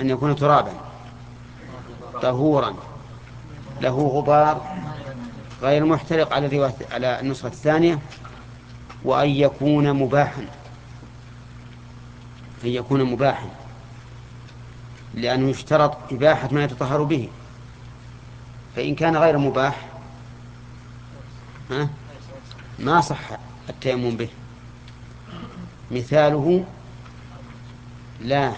أن يكون ترابا طهورا له غبار غير محترق على على النسخة الثانية وأن يكون مباحا. أن يكون مباحا لأنه يشترط إباحة ما يتطهر به. فإن كان غير مباح ما صح التيمم به. مثاله لا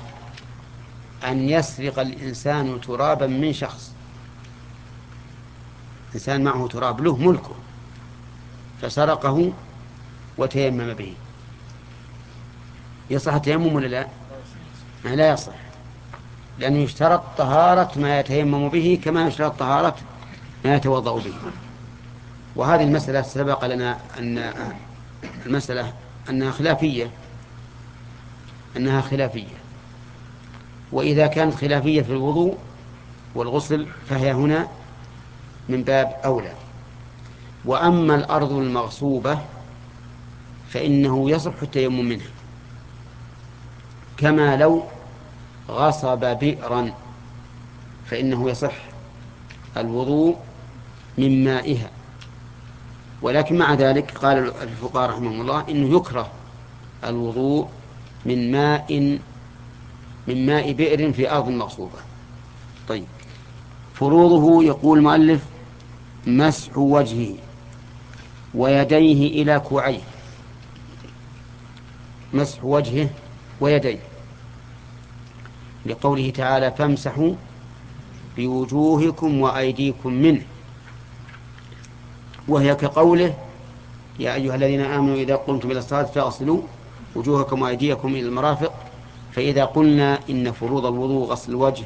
أن يسرق الإنسان ترابا من شخص. إنسان معه تراب له ملكه. فسرقه وتيمم به. يصح التيمم ولا لا؟ لا يصح. لأنه يشترط طهارة ما يتيمم به كما يشترط طهارة ما يتوضأ به. وهذه المسألة سبق لنا أن المسألة أنها خلافية. أنها خلافية. وإذا كانت خلافية في الوضوء والغسل فهي هنا من باب أولى. وأما الأرض المغصوبة فإنه يصح التيمم منها كما لو غصب بئرا فإنه يصح الوضوء من مائها. ولكن مع ذلك قال الفقهاء رحمهم الله إنه يكره الوضوء من ماء من ماء بئر في أرض مغصوبة. طيب. فروضه يقول المؤلف مسح وجهه ويديه إلى كوعيه. مسح وجهه ويديه. لقوله تعالى فامسحوا بوجوهكم وأيديكم منه. وهي كقوله يا أيها الذين آمنوا إذا قمتم إلى الصلاة فاغسلوا وجوهكم وأيديكم إلى المرافق فإذا قلنا إن فروض الوضوء غسل الوجه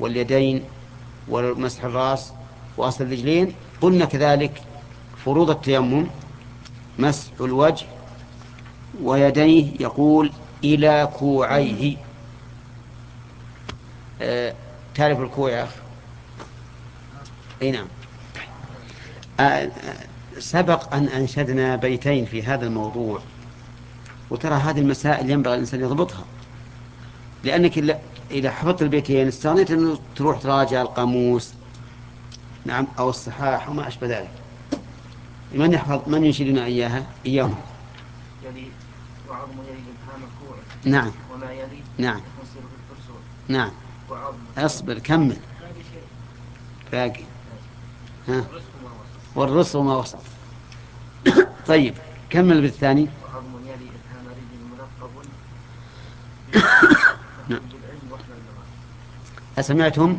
واليدين ومسح الرأس وغسل الرجلين قلنا كذلك فروض التيمم مسح الوجه ويديه يقول إلى كوعيه. أه تعرف الكوع يا أخ أي نعم. أه سبق أن أنشدنا بيتين في هذا الموضوع. وترى هذه المسائل ينبغي الإنسان يضبطها. لأنك إذا حفظت البيتين استغنيت أنه تروح تراجع القاموس نعم أو الصحاح وما أشبه ذلك. من يحفظ من ينشدنا إياها؟ إياهم. يلي وعظم يلي الإبهام نعم. وما يلي نعم. نعم. اصبر كمل. باقي ها والرص وما وسط طيب كمل بالثاني وعظم يلي إبهام رجل ملقب نعم أسمعتم؟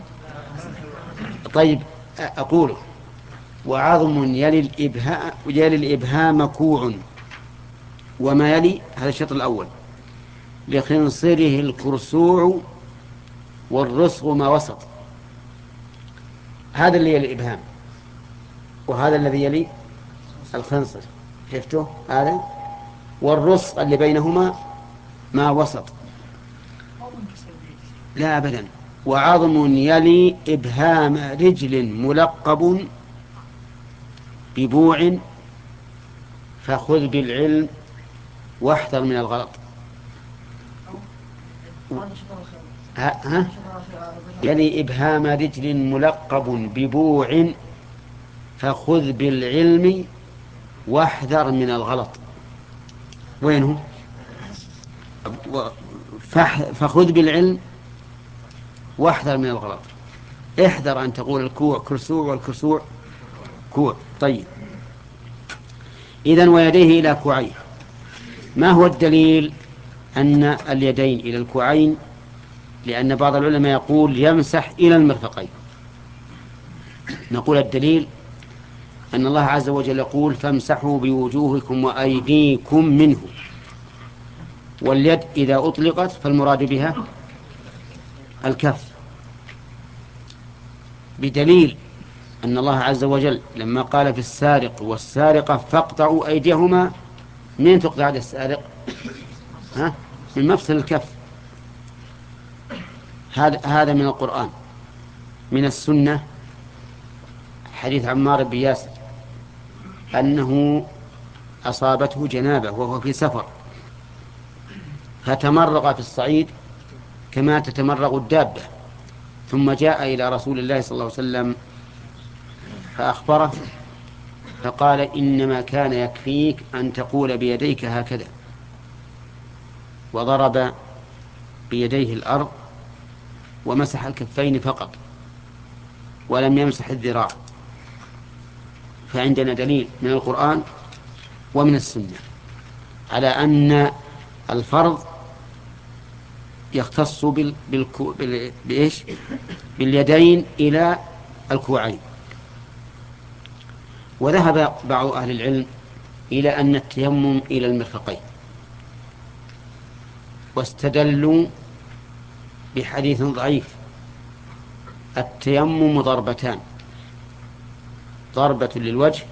طيب أقول. وعظم يلي الإبهام يلي الإبهام كوع. وما يلي؟ هذا الشطر الأول. لخنصره الكرسوع والرسغ ما وسط. هذا اللي يلي الإبهام. وهذا الذي يلي؟ الخنصر. شفته هذا. والرسغ اللي بينهما ما وسط. لا أبدا. وعظم يلي إبهام رجل ملقب ببوع فخذ بالعلم واحذر من الغلط. ها, ها؟ يلي إبهام رجل ملقب ببوع فخذ بالعلم واحذر من الغلط. وينه؟ فخذ بالعلم واحذر من الغلط. احذر أن تقول الكوع كرسوع والكرسوع كوع. طيب. إذا ويديه إلى كوعيه ما هو الدليل أن اليدين إلى الكوعين؟ لأن بعض العلماء يقول يمسح إلى المرفقين. نقول الدليل أن الله عز وجل يقول فامسحوا بوجوهكم وأيديكم منه. واليد إذا أطلقت فالمراد بها الكف. بدليل أن الله عز وجل لما قال في السارق والسارقة فاقطعوا أيديهما من تقطع السارق؟ ها؟ من مفصل الكف. هذا هذا من القرآن. من السنة حديث عمار بن ياسر أنه أصابته جنابة وهو في سفر. فتمرغ في الصعيد كما تتمرغ الدابة. ثم جاء إلى رسول الله صلى الله عليه وسلم فأخبره فقال إنما كان يكفيك أن تقول بيديك هكذا. وضرب بيديه الأرض ومسح الكفين فقط ولم يمسح الذراع. فعندنا دليل من القرآن ومن السنة على أن الفرض يختص بال... بالكو... بال... بإيش؟ باليدين إلى الكوعين. وذهب بعض أهل العلم إلى أن التيمم إلى المرفقين. واستدلوا بحديث ضعيف. التيمم ضربتان. ضربة للوجه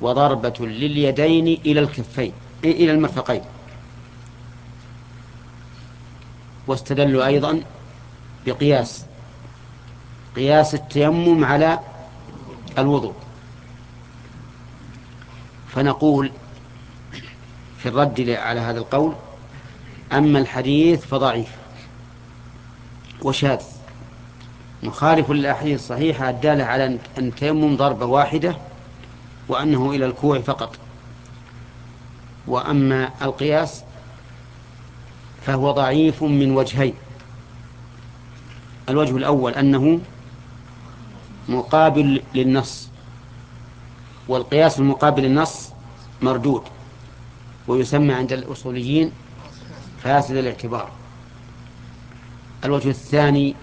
وضربة لليدين إلى الكفين إلى المرفقين. واستدلوا أيضا بقياس قياس التيمم على الوضوء. فنقول في الرد على هذا القول أما الحديث فضعيف وشاذ. مخالف للأحاديث الصحيحة الدالة على أن التيمم ضربة واحدة وأنه إلى الكوع فقط. وأما القياس فهو ضعيف من وجهين. الوجه الأول أنه مقابل للنص والقياس المقابل للنص مردود ويسمى عند الأصوليين فاسد الاعتبار. الوجه الثاني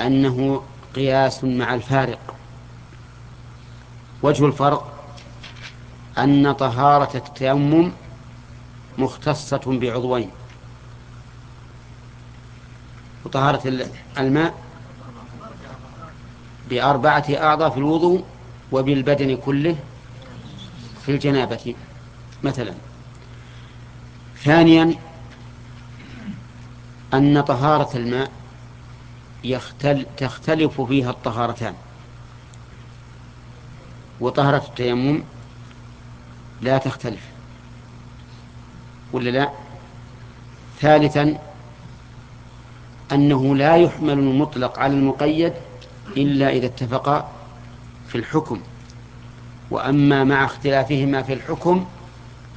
أنه قياس مع الفارق. وجه الفرق أن طهارة التيمم مختصة بعضوين. وطهارة الماء بأربعة أعضاء في الوضوء وبالبدن كله في الجنابة مثلا. ثانيا أن طهارة الماء يختل تختلف فيها الطهارتان. وطهرة التيمم لا تختلف. ولا لا؟ ثالثا أنه لا يحمل المطلق على المقيد إلا إذا اتفقا في الحكم. وأما مع اختلافهما في الحكم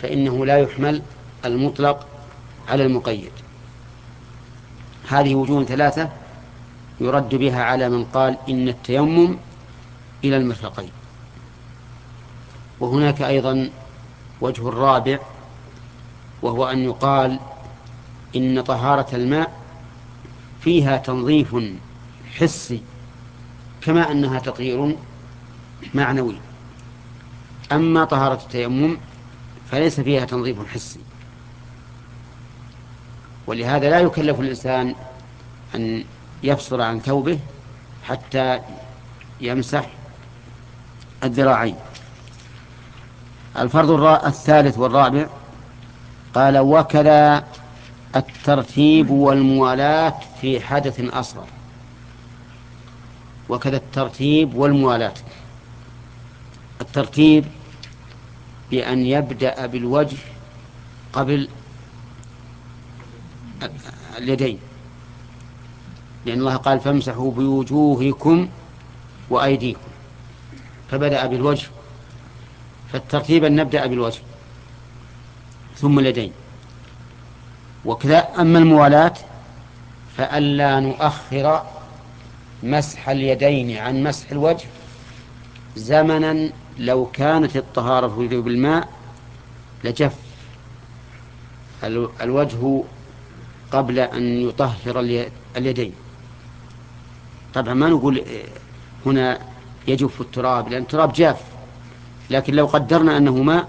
فإنه لا يحمل المطلق على المقيد. هذه وجوه ثلاثة يرد بها على من قال إن التيمم إلى المرفقين. وهناك أيضا وجه الرابع وهو أن يقال إن طهارة الماء فيها تنظيف حسي كما أنها تطهير معنوي. أما طهارة التيمم فليس فيها تنظيف حسي. ولهذا لا يكلف الإنسان أن يفصل عن ثوبه حتى يمسح الذراعين. الفرض الثالث والرابع قال وكذا الترتيب والموالاة في حدث أصغر. وكذا الترتيب والموالاة. الترتيب بأن يبدأ بالوجه قبل اليدين. لأن الله قال فامسحوا بوجوهكم وأيديكم. فبدأ بالوجه. فالترتيب أن نبدأ بالوجه. ثم اليدين. وكذا. أما الموالاة فألا نؤخر مسح اليدين عن مسح الوجه زمنا لو كانت الطهارة بالماء لجف الوجه قبل أن يطهر اليدين. طبعا ما نقول هنا يجف التراب لأن التراب جاف لكن لو قدرنا أنه ماء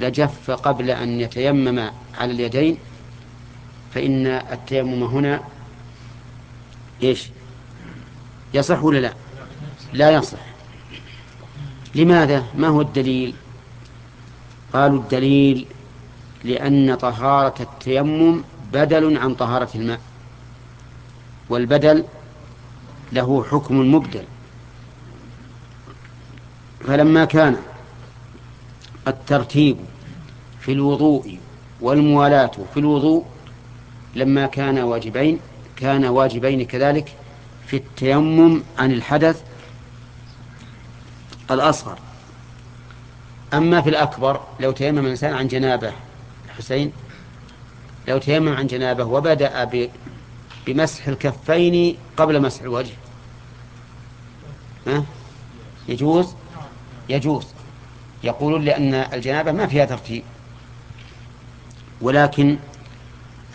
لجف قبل أن يتيمم على اليدين. فإن التيمم هنا إيش؟ يصح ولا لا؟ لا يصح. لماذا؟ ما هو الدليل؟ قالوا الدليل لأن طهارة التيمم بدل عن طهارة الماء والبدل له حكم مبدل. فلما كان الترتيب في الوضوء والموالاة في الوضوء لما كان واجبين كان واجبين كذلك في التيمم عن الحدث الأصغر. أما في الأكبر لو تيمم الإنسان عن جنابه حسين لو تيمم عن جنابه وبدأ بمسح الكفين قبل مسح الوجه. ها؟ يجوز؟ يجوز. يقولون لأن الجنابة ما فيها ترتيب. ولكن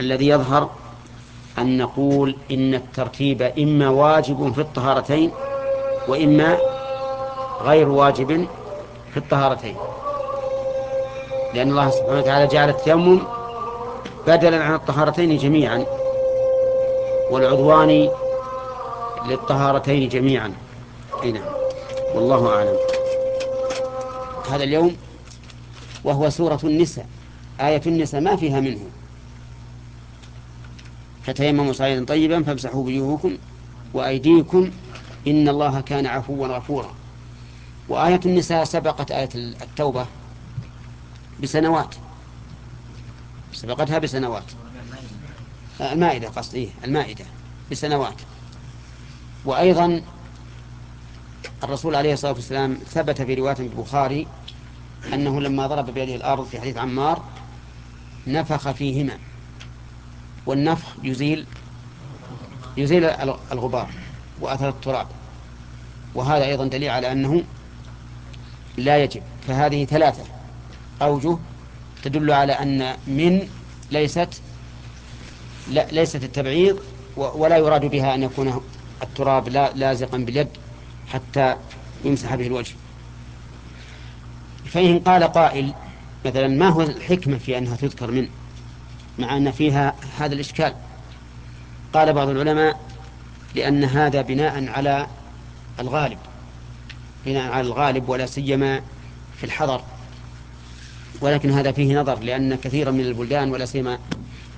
الذي يظهر أن نقول إن الترتيب إما واجب في الطهارتين وإما غير واجب في الطهارتين. لأن الله سبحانه وتعالى جعل التيمم بدلا عن الطهارتين جميعا والعضوان للطهارتين جميعا. نعم. والله أعلم. هذا اليوم وهو سورة النساء. آية النساء ما فيها منه. فتيمموا صعيدا طيبا فامسحوا بوجوهكم وأيديكم إن الله كان عفوا غفورا. وآية النساء سبقت آية التوبة بسنوات. سبقتها بسنوات. المائدة قصدي المائدة بسنوات. وأيضا الرسول عليه الصلاة والسلام ثبت في رواية البخاري أنه لما ضرب بيده الأرض في حديث عمار نفخ فيهما. والنفخ يزيل يزيل الغبار وأثر التراب. وهذا أيضا دليل على أنه لا يجب. فهذه ثلاثة أوجه تدل على أن من ليست لا ليست التبعيض ولا يراد بها أن يكون التراب لا لازقا باليد حتى يمسح به الوجه. فإن قال قائل مثلا ما هو الحكمة في أنها تذكر منه مع أن فيها هذا الإشكال. قال بعض العلماء لأن هذا بناء على الغالب بناء على الغالب ولا سيما في الحضر. ولكن هذا فيه نظر لأن كثيرا من البلدان ولا سيما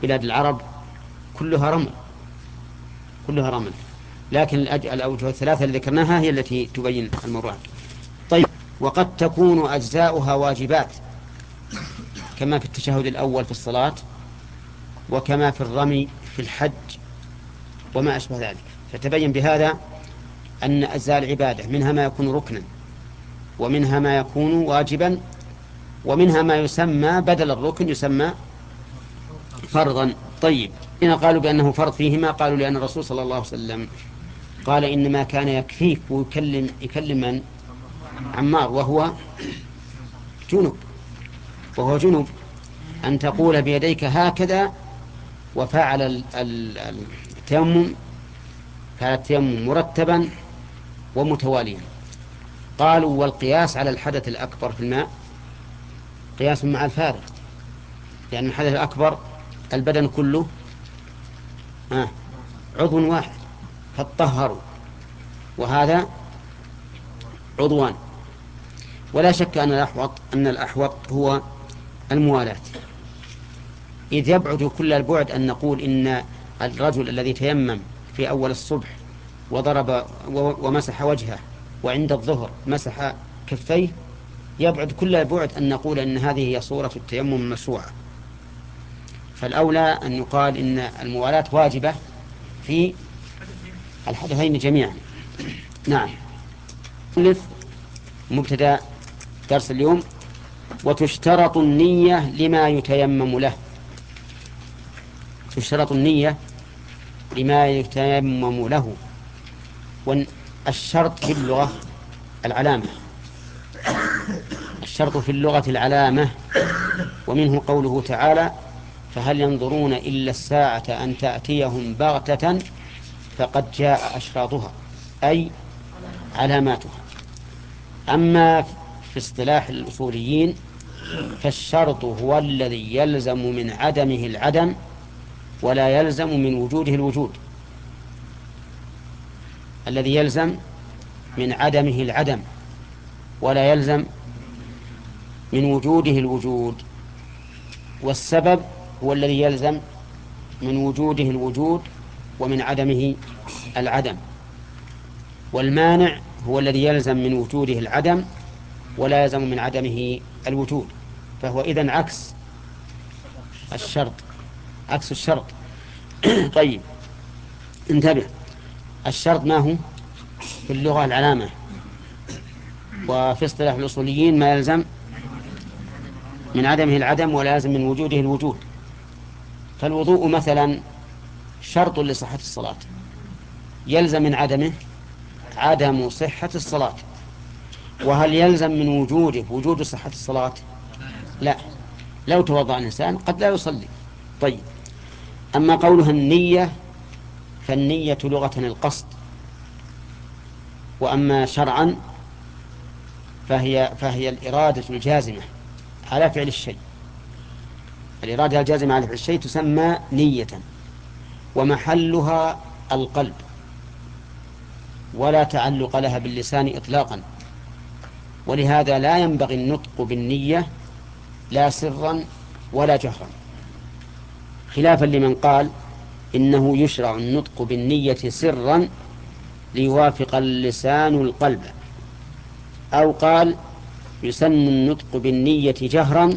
بلاد العرب كلها رمل. كلها رمل. لكن الأوجه الثلاثة اللي ذكرناها هي التي تبين المراد. طيب وقد تكون أجزاؤها واجبات كما في التشهد الأول في الصلاة. وكما في الرمي في الحج وما أشبه ذلك. فتبين بهذا أن أجزاء العبادة منها ما يكون ركنا ومنها ما يكون واجبا ومنها ما يسمى بدل الركن يسمى فرضا. طيب هنا قالوا بأنه فرض فيهما قالوا لأن الرسول صلى الله عليه وسلم قال إنما كان يكفيك ويكلم يكلم من؟ عمار وهو جنب وهو جنب. أن تقول بيديك هكذا وفعل التيمم فعل التيمم مرتبا ومتواليا. قالوا والقياس على الحدث الأكبر في الماء قياس مع الفارق لأن الحدث الأكبر البدن كله آه عضو واحد فطهروا وهذا عضوان. ولا شك أن الأحوط أن الأحوط هو الموالاة. إذ يبعد كل البعد أن نقول إن الرجل الذي تيمم في أول الصبح وضرب ومسح وجهه وعند الظهر مسح كفيه يبعد كل البعد أن نقول أن هذه هي صورة التيمم المشروعة. فالأولى أن يقال إن الموالاة واجبة في الحدثين جميعا. نعم. مبتدأ درس اليوم. وتشترط النية لما يتيمم له. تشترط النية لما يتيمم له. والشرط في اللغة العلامة. الشرط في اللغة العلامة. ومنه قوله تعالى فهل ينظرون إلا الساعة أن تأتيهم بغتة فقد جاء أشراطها أي علاماتها. أما في اصطلاح الأصوليين فالشرط هو الذي يلزم من عدمه العدم ولا يلزم من وجوده الوجود. الذي يلزم من عدمه العدم ولا يلزم من وجوده الوجود. والسبب هو الذي يلزم من وجوده الوجود ومن عدمه العدم. والمانع هو الذي يلزم من وجوده العدم ولا يلزم من عدمه الوجود. فهو إذن عكس الشرط. عكس الشرط. طيب انتبه. الشرط ما هو؟ في اللغة العلامة. وفي اصطلاح الأصوليين ما يلزم من عدمه العدم ولازم من وجوده الوجود. فالوضوء مثلا شرط لصحة الصلاة. يلزم من عدمه عدم صحة الصلاة. وهل يلزم من وجوده وجود صحة الصلاة؟ لا. لو توضأ الإنسان قد لا يصلي. طيب. أما قولها النية فالنية لغة القصد. وأما شرعا فهي فهي الإرادة الجازمة على فعل الشيء. الإرادة الجازمة على فعل الشيء تسمى نية ومحلها القلب. ولا تعلق لها باللسان إطلاقا. ولهذا لا ينبغي النطق بالنية لا سرا ولا جهرا. خلافا لمن قال إنه يشرع النطق بالنية سرا ليوافق اللسان القلب. أو قال يسن النطق بالنية جهرا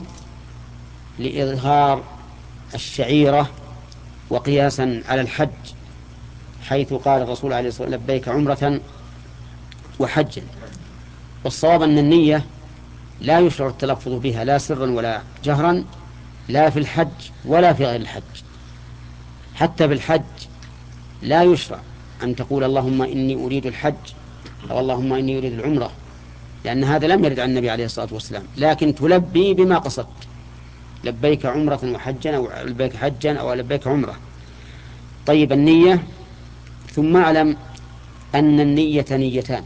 لإظهار الشعيرة وقياسا على الحج حيث قال الرسول عليه الصلاة والسلام لبيك عمرة وحجا والصواب أن النية لا يشرع التلفظ بها لا سرا ولا جهرا لا في الحج ولا في غير الحج. حتى بالحج لا يشرع أن تقول اللهم إني أريد الحج أو اللهم إني أريد العمرة لأن هذا لم يرد عن النبي عليه الصلاة والسلام. لكن تلبي بما قصدت. لبيك عمرة وحجا أو لبيك حجا أو لبيك عمرة. طيب النية؟ ثم أعلم أن النية نيتان.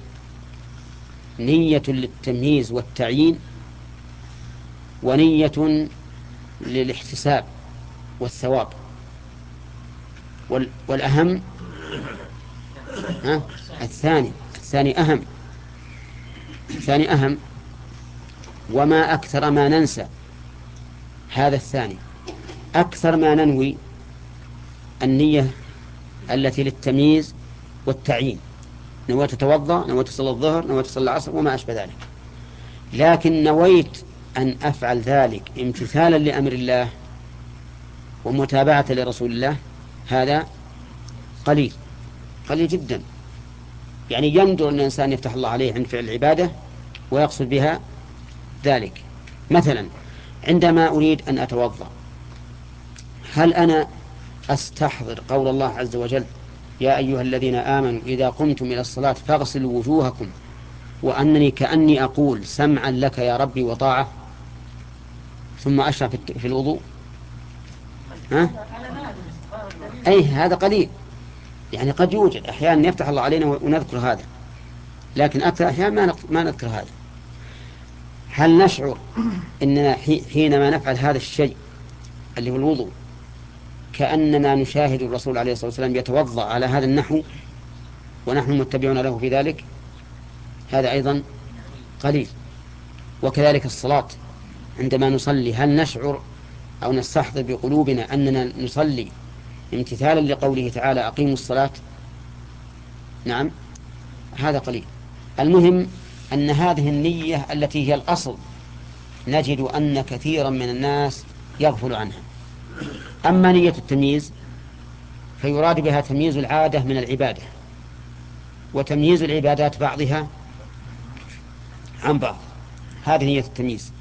نية للتمييز والتعيين ونية للاحتساب والثواب. والأهم ها الثاني الثاني أهم. الثاني أهم وما أكثر ما ننسى هذا الثاني. أكثر ما ننوي النية التي للتمييز والتعيين. نويت تتوضأ نويت تصلي الظهر نويت تصلي العصر وما أشبه ذلك. لكن نويت أن أفعل ذلك امتثالا لأمر الله ومتابعة لرسول الله هذا قليل قليل جدا. يعني يندر أن الإنسان يفتح الله عليه عند فعل العبادة ويقصد بها ذلك. مثلا عندما أريد أن أتوضأ هل أنا أستحضر قول الله عز وجل يا أيها الذين آمنوا إذا قمتم إلى الصلاة فاغسلوا وجوهكم وأنني كأني أقول سمعا لك يا ربي وطاعة؟ ثم أشرع في الوضوء. ها؟ أي هذا قليل. يعني قد يوجد أحيانا يفتح الله علينا ونذكر هذا. لكن أكثر أحيانا ما ما نذكر هذا. هل نشعر أننا حينما نفعل هذا الشيء اللي هو الوضوء كأننا نشاهد الرسول عليه الصلاة والسلام يتوضأ على هذا النحو ونحن متبعون له في ذلك؟ هذا أيضا قليل. وكذلك الصلاة. عندما نصلي هل نشعر أو نستحضر بقلوبنا أننا نصلي امتثالا لقوله تعالى أقيموا الصلاة؟ نعم هذا قليل. المهم أن هذه النية التي هي الأصل نجد أن كثيرا من الناس يغفل عنها. أما نية التمييز فيراد بها تمييز العادة من العبادة وتمييز العبادات بعضها عن بعض. هذه نية التمييز.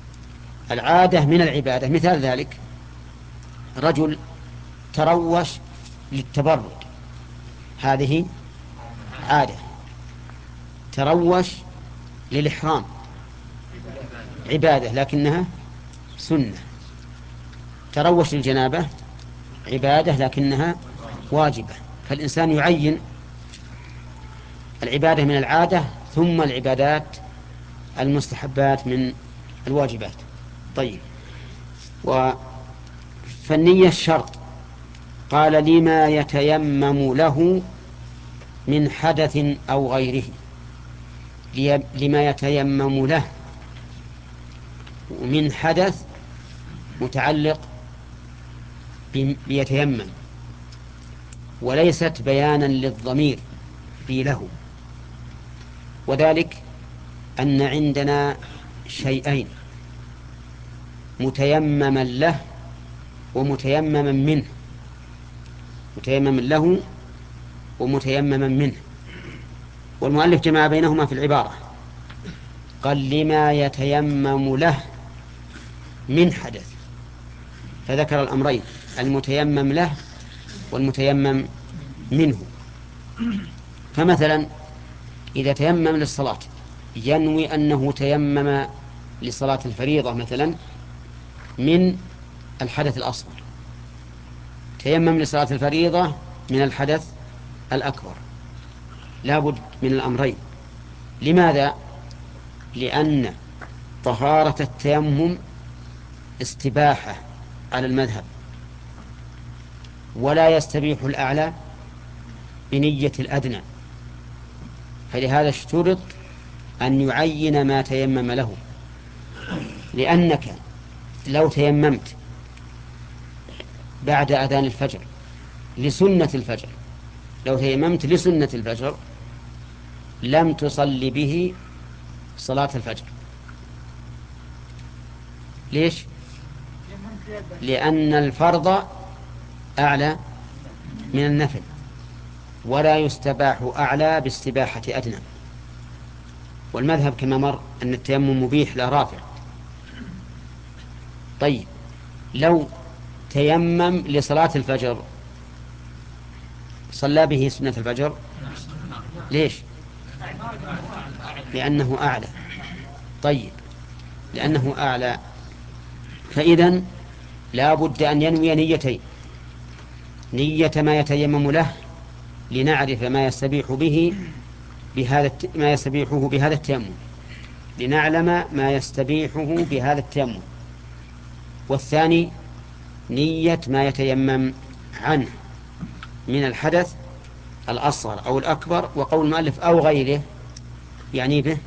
العادة من العبادة مثال ذلك رجل تروش للتبرد. هذه عادة. تروش للإحرام. عبادة لكنها سنة. تروش للجنابة عبادة لكنها واجبة. فالإنسان يعين العبادة من العادة ثم العبادات المستحبات من الواجبات. طيب. و فالنية الشرط. قال لما يتيمم له من حدث أو غيره. لما يتيمم له من حدث متعلق بيتيمم. وليست بيانا للضمير في له. وذلك أن عندنا شيئين. متيمما له ومتيمما منه. متيمما له ومتيمما منه. والمؤلف جمع بينهما في العبارة. قال لما يتيمم له من حدث. فذكر الأمرين المتيمم له والمتيمم منه. فمثلا إذا تيمم للصلاة ينوي أنه تيمم لصلاة الفريضة مثلا من الحدث الأصغر. تيمم لصلاة الفريضة من الحدث الأكبر. لا بد من الأمرين. لماذا؟ لأن طهارة التيمم استباحة على المذهب. ولا يستبيح الأعلى بنية الأدنى. فلهذا اشترط أن يعين ما تيمم له. لأنك لو تيممت بعد أذان الفجر لسنة الفجر لو تيممت لسنة الفجر لم تصلي به صلاة الفجر. ليش؟ لأن الفرض أعلى من النفل ولا يستباح أعلى باستباحة أدنى. والمذهب كما مر أن التيمم مبيح لا رافع. طيب لو تيمم لصلاة الفجر صلى به سنة الفجر؟ ليش؟ لأنه أعلى. طيب لأنه أعلى. فإذا لا بد أن ينوي نيتين. نية ما يتيمم له لنعرف ما يستبيح به بهذا ما يستبيحه بهذا التيمم. لنعلم ما يستبيحه بهذا التيمم. والثاني نية ما يتيمم عنه من الحدث الأصغر أو الأكبر وقول المؤلف أو غيره يعني به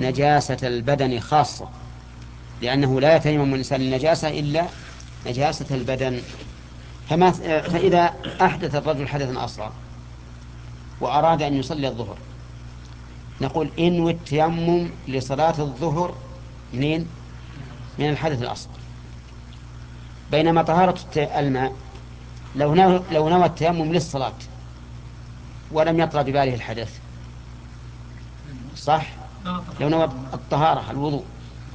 نجاسة البدن خاصة لأنه لا يتيمم الإنسان النجاسة إلا نجاسة البدن فما فإذا أحدث الرجل حدثا أصغر وأراد أن يصلي الظهر نقول إنوي التيمم لصلاة الظهر منين؟ من الحدث الأصغر بينما طهارة الماء لو نوى, لو نوى التيمم للصلاة ولم يطرأ بباله الحدث صح؟ لو نوى الطهارة الوضوء.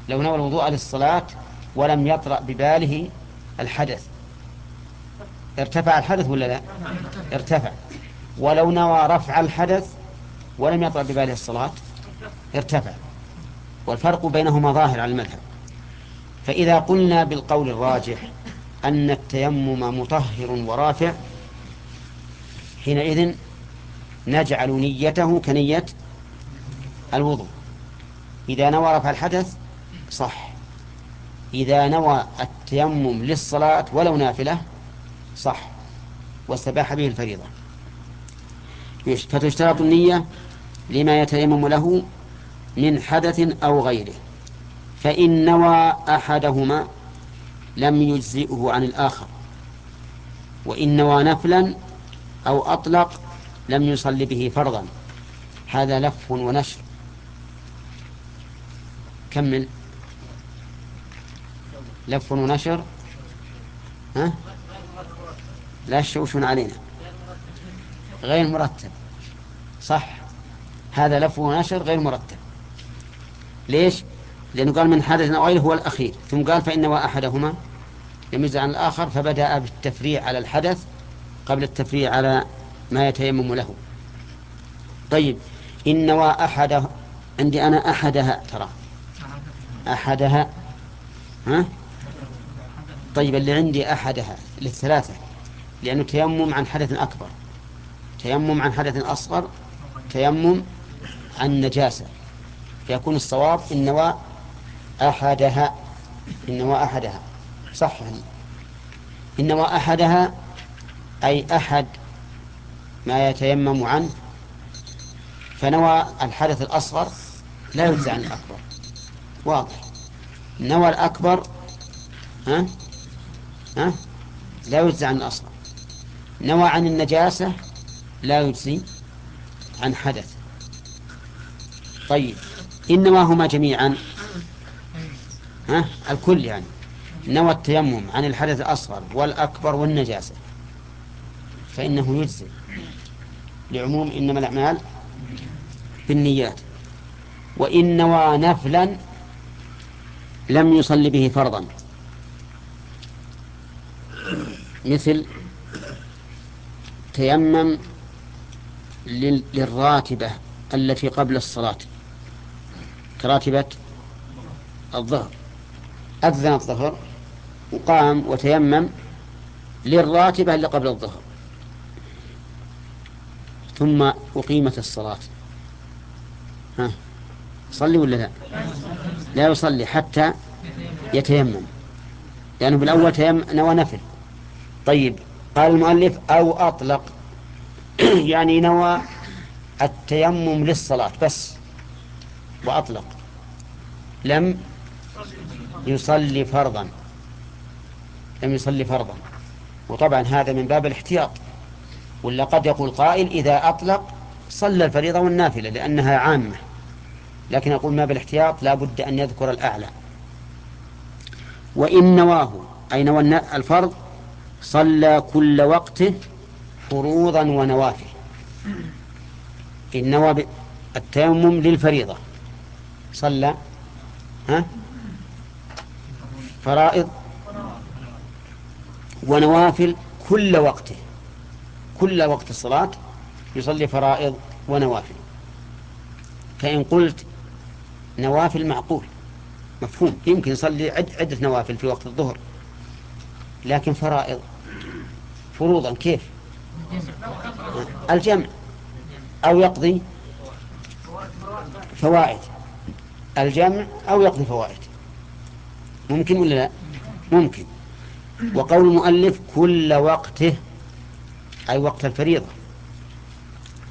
لو نوى الوضوء للصلاة ولم يطرأ بباله الحدث. ارتفع الحدث ولا لا؟ ارتفع. ولو نوى رفع الحدث ولم يطرأ بباله الصلاة ارتفع. والفرق بينهما ظاهر على المذهب. فإذا قلنا بالقول الراجح أن التيمم مطهر ورافع. حينئذ نجعل نيته كنية الوضوء. إذا نوى رفع الحدث صح. إذا نوى التيمم للصلاة ولو نافلة صح. واستباح به الفريضة. فتشترط النية لما يتيمم له من حدث أو غيره. فإن نوى أحدهما لم يجزئه عن الآخر. وإن نوى نفلا أو أطلق لم يصل به فرضا. هذا لف ونشر. كمل. لف ونشر. ها؟ لا شوش علينا. غير مرتب. صح. هذا لف ونشر غير مرتب. ليش؟ لأنه قال من حدث أو غيره هو الأخير. ثم قال فإن أحدهما. يميز عن الآخر فبدأ بالتفريع على الحدث قبل التفريع على ما يتيمم له. طيب إن نوى أحد عندي أنا أحدها ترى. أحدها ها؟ طيب اللي عندي أحدها للثلاثة لأنه تيمم عن حدث أكبر. تيمم عن حدث أصغر تيمم عن نجاسة. فيكون الصواب إن نوى أحدها إن نوى أحدها. صح. إن نوى أحدها أي أحد ما يتيمم عنه فنوى الحدث الأصغر لا يجزى عن الأكبر. واضح. نوى الأكبر ها؟ ها؟ لا يجزى عن الأصغر. نوى عن النجاسة لا يجزي عن حدث. طيب. إن نواهما جميعا ها؟ الكل يعني. نوى التيمم عن الحدث الأصغر والأكبر والنجاسة. فإنه يجزي. لعموم إنما الأعمال بالنيات. وإن نوى نفلا لم يصل به فرضا. مثل تيمم للراتبة التي قبل الصلاة. كراتبة الظهر. أذن الظهر وقام وتيمم للراتبة اللي قبل الظهر. ثم أقيمت الصلاة. ها صلي ولا لا؟ لا يصلي حتى يتيمم. لأنه يعني بالأول تيمم نوى نفل. طيب قال المؤلف أو أطلق. يعني نوى التيمم للصلاة بس وأطلق. لم يصلي فرضا. لم يصلي فرضا. وطبعا هذا من باب الاحتياط. ولا قد يقول قائل إذا أطلق صلى الفريضة والنافلة لأنها عامة. لكن أقول ما بالاحتياط لا بد أن يذكر الأعلى. وإن نواه أي نوى الفرض صلى كل وقته فروضا ونوافل. إن نوى التيمم للفريضة. صلى ها؟ فرائض ونوافل كل وقته. كل وقت الصلاة يصلي فرائض ونوافل. فإن قلت نوافل معقول مفهوم. يمكن يصلي عد عدة نوافل في وقت الظهر لكن فرائض. فروضا كيف؟ الجمع أو يقضي فوائد. الجمع أو يقضي فوائد. ممكن ولا لا؟ ممكن. وقول المؤلف كل وقته أي وقت الفريضة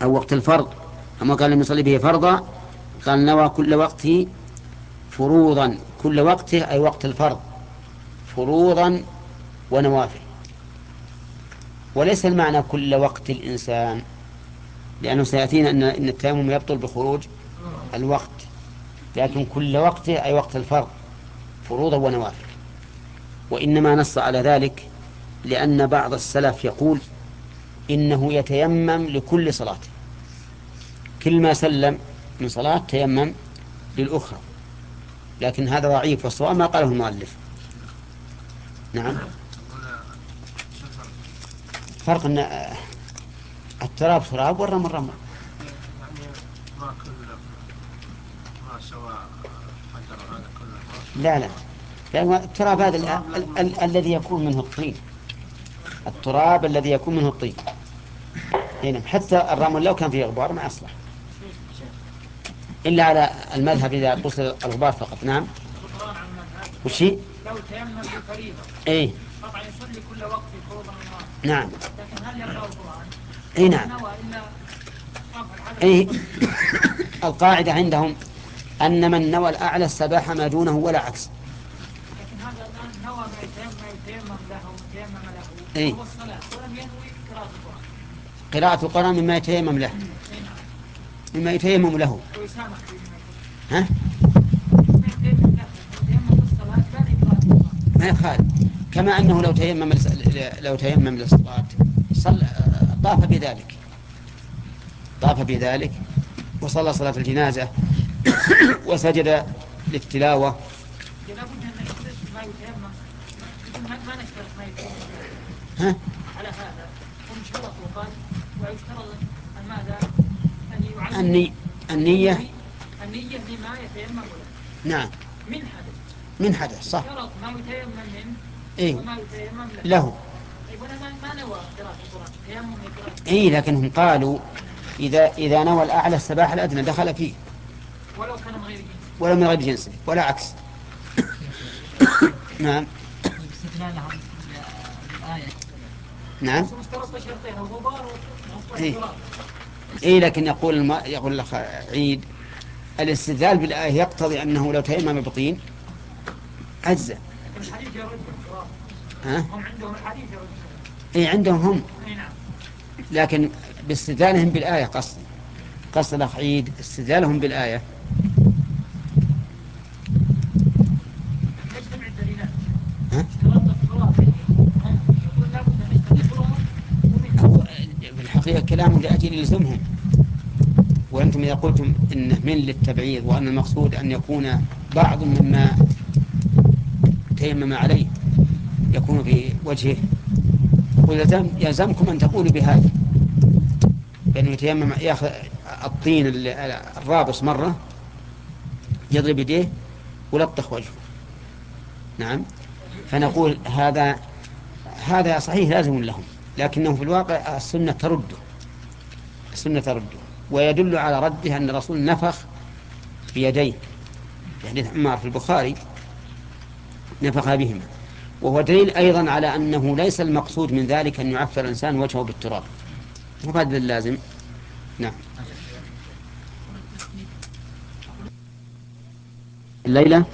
أو وقت الفرض. أما قال لم يصلي به فرضا قال نوى كل وقته فروضا. كل وقته أي وقت الفرض فروضا ونوافل. وليس المعنى كل وقت الإنسان لأنه سيأتينا أن التيمم يبطل بخروج الوقت. لكن كل وقته أي وقت الفرض. فروضا ونوافل. وإنما نص على ذلك لأن بعض السلف يقول إنه يتيمم لكل صلاة كل ما سلم من صلاة تيمم للأخرى. لكن هذا ضعيف والصواب ما قاله المؤلف. نعم. فرق أن التراب تراب والرمل رمل. لا لا. لأن التراب هذا الذي يكون منه الطين. التراب الذي يكون منه الطين. هنا حتى الرمل لو كان فيه غبار ما يصلح إلا على المذهب إذا قصر الغبار فقط. نعم. وشي لو تيمم بفريضة إيه. طبعا يصلي كل وقت فروضا نعم. لكن هل يقرأ القرآن؟ اي نعم. اي القاعدة عندهم أن من نوى الأعلى السباحة ما دونه ولا عكس. لكن هذا نوى ما يتيمم له ويتيمم له إيه؟ الصلاة. ولم ينوي قراءة القرآن. قراءة القرآن مما يتيمم له مما يتيمم له ها؟ ما يخالف. كما أنه لو تيمم لو تيمم للصلاة صلى طاف بذلك. طاف بذلك. وصلى صلاة الجنازة. وسجد للتلاوة ها؟ على هذا هم شرطوا قال ويشترط ماذا؟ أن النية النية لما يتيمم له نعم من حدث من حدث صح شرط ما يتيمم منه إيه؟ وما يتيمم له, له. اي لكنهم قالوا اذا إذا نوى الأعلى السباحه الأدنى دخل فيه ولو كان من غير جنس ولو من غير جنسه ولا عكس نعم. نعم إيه. إيه لكن يقول الم... يقول الأخ عيد الاستدلال بالآية يقتضي أنه لو تيمم بطين أجزاء ها؟ هم عندهم الحديث اي عندهم هم. لكن باستدلالهم بالآية قصد قصد الأخ عيد استدلالهم بالآية. كلام لأجل يلزمهم وأنتم إذا قلتم إنه من للتبعيض وأن المقصود أن يكون بعض مما تيمم عليه يكون في وجهه. يلزم يلزمكم أن تقولوا بهذا. بأنه يتيمم يأخذ الطين الرابص مرة يضرب يديه ولطخ وجهه. نعم. فنقول هذا هذا صحيح لازم لهم لكنه في الواقع السنة ترده. السنة ترده ويدل على رده أن الرسول نفخ بيديه. في حديث عمار في البخاري نفخ بهما. وهو دليل أيضا على أنه ليس المقصود من ذلك أن يعفر الإنسان وجهه بالتراب. وهذا اللازم؟ نعم. الليلة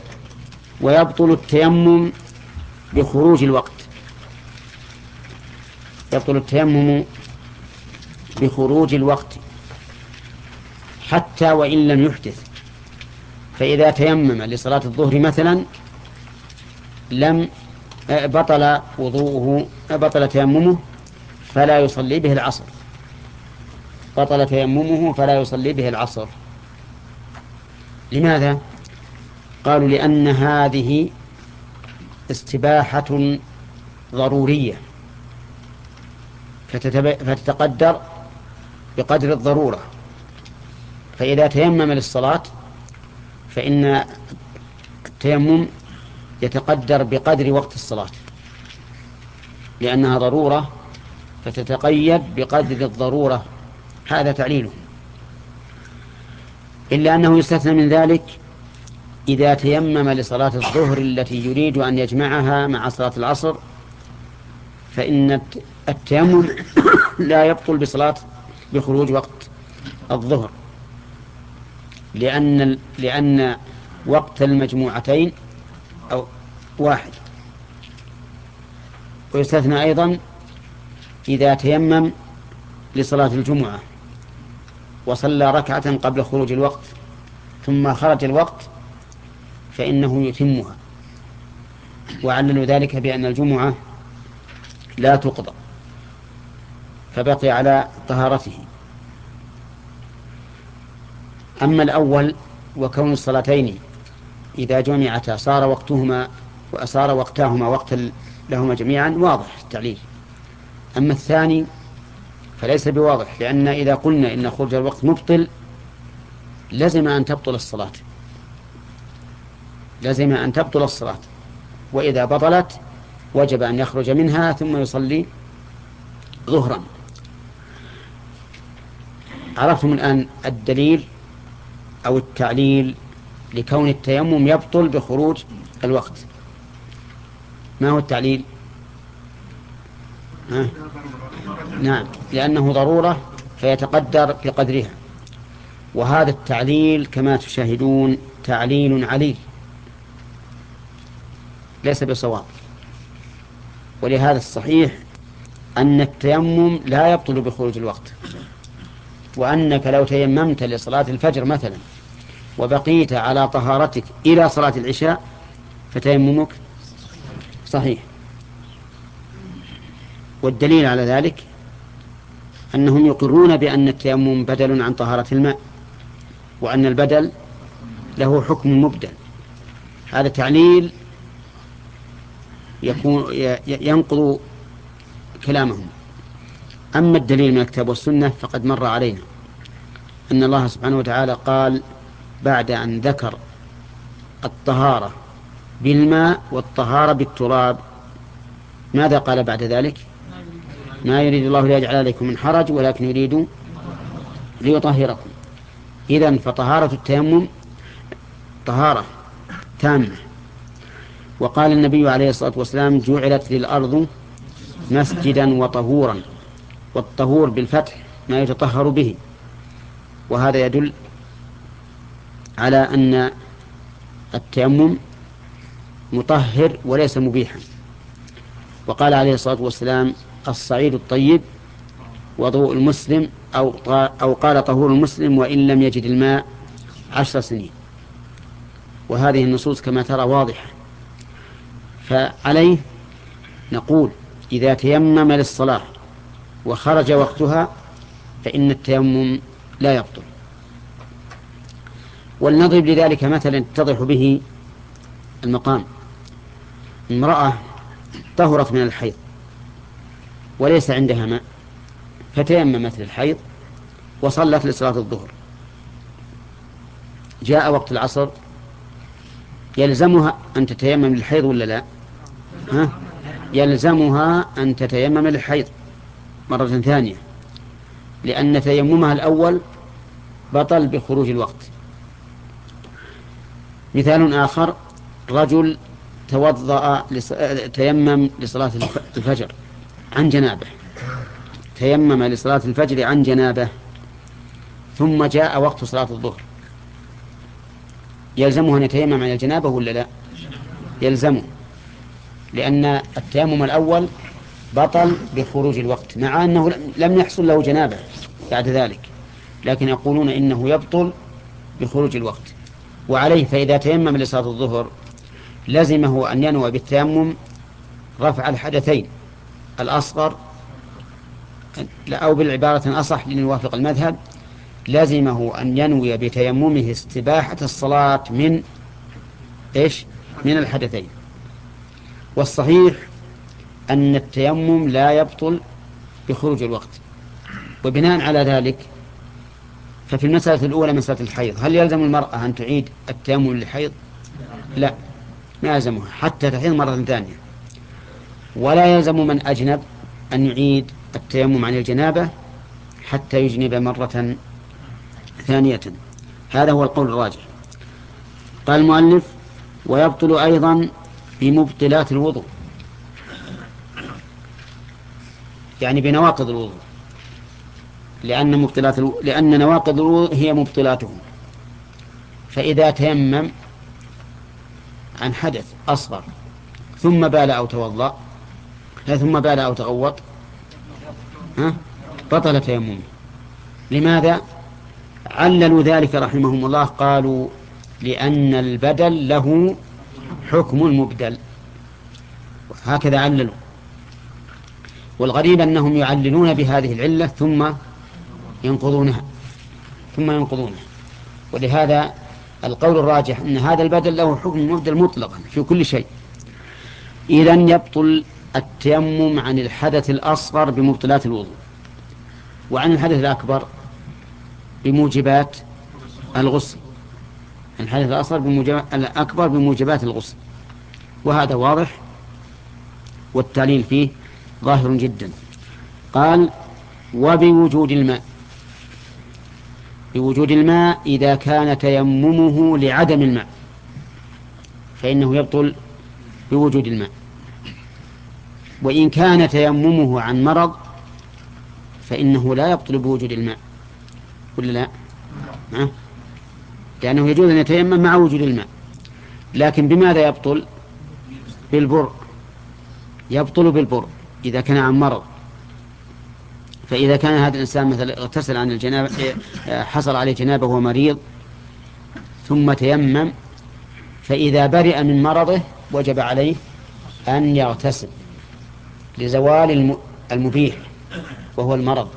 ويبطل التيمم بخروج الوقت. يبطل التيمم بخروج الوقت حتى وإن لم يحدث. فإذا تيمم لصلاة الظهر مثلا لم آه، بطل وضوءه آه، بطل تيممه فلا يصلي به العصر. بطل تيممه فلا يصلي به العصر. لماذا؟ قالوا لأن هذه استباحة ضرورية. فتتقدر بقدر الضرورة. فإذا تيمم للصلاة فإن التيمم يتقدر بقدر وقت الصلاة. لأنها ضرورة فتتقيد بقدر الضرورة. هذا تعليله إلا أنه يستثنى من ذلك إذا تيمم لصلاة الظهر التي يريد أن يجمعها مع صلاة العصر فإن التيمم لا يبطل بصلاة بخروج وقت الظهر. لأن لأن وقت المجموعتين أو واحد. ويستثنى أيضا إذا تيمم لصلاة الجمعة وصلى ركعة قبل خروج الوقت ثم خرج الوقت فإنه يتمها. وعللوا ذلك بأن الجمعة لا تقضى. فبقي على طهارته. أما الأول وكون الصلاتين إذا جمعتا صار وقتهما وصار وقتاهما وقت لهما جميعا واضح التعليل. أما الثاني فليس بواضح لأن إذا قلنا إن خروج الوقت مبطل لزم أن تبطل الصلاة. لزم أن تبطل الصلاة. وإذا بطلت وجب أن يخرج منها ثم يصلي ظهرا. عرفتم الآن الدليل أو التعليل لكون التيمم يبطل بخروج الوقت. ما هو التعليل؟ ها؟ نعم لأنه ضرورة فيتقدر بقدرها. وهذا التعليل كما تشاهدون تعليل عليل ليس بصواب. ولهذا الصحيح أن التيمم لا يبطل بخروج الوقت. وأنك لو تيممت لصلاة الفجر مثلا وبقيت على طهارتك إلى صلاة العشاء فتيممك؟ صحيح. والدليل على ذلك أنهم يقرون بأن التيمم بدل عن طهارة الماء وأن البدل له حكم مبدل. هذا تعليل يكون ينقض كلامهم. أما الدليل من الكتاب والسنة فقد مر علينا أن الله سبحانه وتعالى قال بعد أن ذكر الطهارة بالماء والطهارة بالتراب ماذا قال بعد ذلك؟ ما يريد الله ليجعل عليكم من حرج ولكن يريد ليطهركم. إذا فطهارة التيمم طهارة تامة. وقال النبي عليه الصلاة والسلام جعلت للأرض مسجدا وطهورا. والطهور بالفتح ما يتطهر به. وهذا يدل على أن التيمم مطهر وليس مبيحا. وقال عليه الصلاة والسلام الصعيد الطيب وضوء المسلم أو, أو قال طهور المسلم وإن لم يجد الماء عشر سنين. وهذه النصوص كما ترى واضحة. فعليه نقول إذا تيمم للصلاة وخرج وقتها فإن التيمم لا يبطل. ولنضرب لذلك مثلا يتضح به المقام. امرأة طهرت من الحيض وليس عندها ماء فتيممت للحيض وصلت لصلاة الظهر. جاء وقت العصر يلزمها أن تتيمم للحيض ولا لا؟ ها؟ يلزمها أن تتيمم للحيض. مرة ثانية لأن تيممها الأول بطل بخروج الوقت. مثال آخر رجل توضأ لص... تيمم لصلاة الفجر عن جنابه. تيمم لصلاة الفجر عن جنابه ثم جاء وقت صلاة الظهر. يلزمه أن يتيمم عن الجنابة ولا لا؟ يلزمه لأن التيمم الأول بطل بخروج الوقت مع أنه لم يحصل له جنابة بعد ذلك لكن يقولون إنه يبطل بخروج الوقت. وعليه فإذا تيمم لصلاة الظهر لزمه أن ينوى بالتيمم رفع الحدثين الأصغر أو بالعبارة أصح لنوافق المذهب لزمه أن ينوي بتيممه استباحة الصلاة من إيش؟ من الحدثين. والصحيح أن التيمم لا يبطل بخروج الوقت. وبناء على ذلك ففي المسألة الأولى مسألة الحيض. هل يلزم المرأة أن تعيد التيمم للحيض؟ لا ما يلزمها حتى تحيض مرة ثانية. ولا يلزم من أجنب أن يعيد التيمم عن الجنابة حتى يجنب مرة ثانية. هذا هو القول الراجح. قال المؤلف ويبطل أيضا بمبطلات الوضوء. يعني بنواقض الوضوء. لأن مبطلات ألو... لأن نواقض الوضوء هي مبطلاته فإذا تيمم عن حدث أصغر ثم بال أو توضأ ثم بال أو تغوط ها؟ بطل تيممه لماذا؟ عللوا ذلك رحمهم الله قالوا لأن البدل له حكم المبدل. هكذا عللوا. والغريب أنهم يعللون بهذه العلة ثم ينقضونها ثم ينقضونها. ولهذا القول الراجح أن هذا البدل له حكم مبدل مطلقا في كل شيء. إذا يبطل التيمم عن الحدث الأصغر بمبطلات الوضوء وعن الحدث الأكبر بموجبات الغسل الحدث الأصغر بموجبات الأكبر بموجبات الغسل. وهذا واضح والتعليل فيه ظاهر جدا. قال وبوجود الماء. بوجود الماء إذا كان تيممه لعدم الماء فإنه يبطل بوجود الماء. وإن كان تيممه عن مرض فإنه لا يبطل بوجود الماء. ولا لا؟ لأنه يجوز أن يتيمم مع وجود الماء. لكن بماذا يبطل؟ بالبر. يبطل بالبر. إذا كان عن مرض. فإذا كان هذا الإنسان مثلا اغتسل عن الجنابة حصل عليه جنابة وهو مريض ثم تيمم فإذا برئ من مرضه وجب عليه أن يغتسل لزوال المبيح وهو المرض.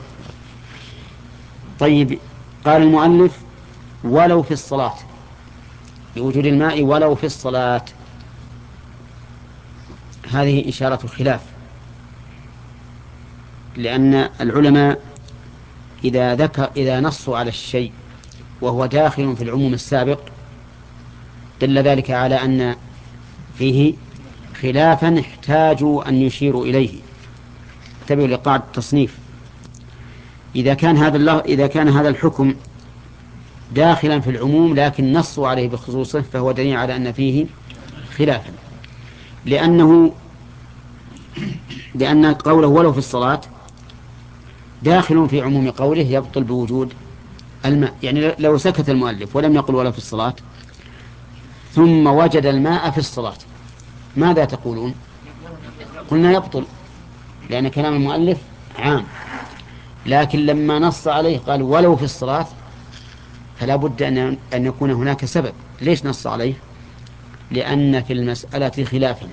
طيب قال المؤلف ولو في الصلاة بوجود الماء ولو في الصلاة. هذه إشارة خلاف لأن العلماء إذا ذكر إذا نصوا على الشيء وهو داخل في العموم السابق دل ذلك على أن فيه خلافا احتاجوا أن يشيروا إليه. انتبهوا لقاعدة التصنيف. إذا كان هذا إذا كان هذا الحكم داخلا في العموم لكن نصوا عليه بخصوصه فهو دليل على أن فيه خلافا. لأنه لأن قوله ولو في الصلاة داخل في عموم قوله يبطل بوجود الماء يعني لو سكت المؤلف ولم يقل ولا في الصلاة ثم وجد الماء في الصلاة ماذا تقولون؟ قلنا يبطل لأن كلام المؤلف عام. لكن لما نص عليه قال ولو في الصلاة فلا بد أن أن يكون هناك سبب. ليش نص عليه؟ لأن في المسألة خلافا.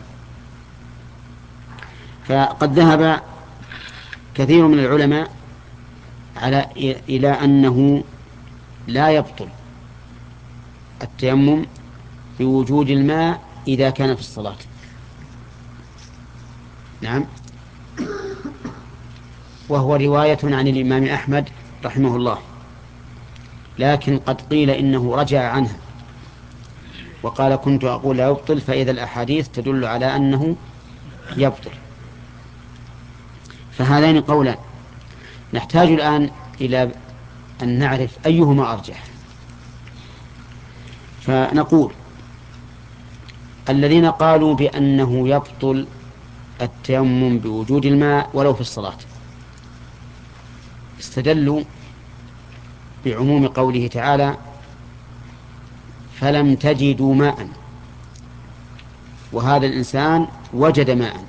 فقد ذهب كثير من العلماء على إلى أنه لا يبطل التيمم بوجود الماء إذا كان في الصلاة. نعم. وهو رواية عن الإمام أحمد رحمه الله. لكن قد قيل إنه رجع عنها. وقال كنت أقول لا يبطل فإذا الأحاديث تدل على أنه يبطل. فهذين قولان نحتاج الآن إلى أن نعرف أيهما أرجح. فنقول الذين قالوا بأنه يبطل التيمم بوجود الماء ولو في الصلاة استدلوا بعموم قوله تعالى فلم تجدوا ماء. وهذا الإنسان وجد ماء.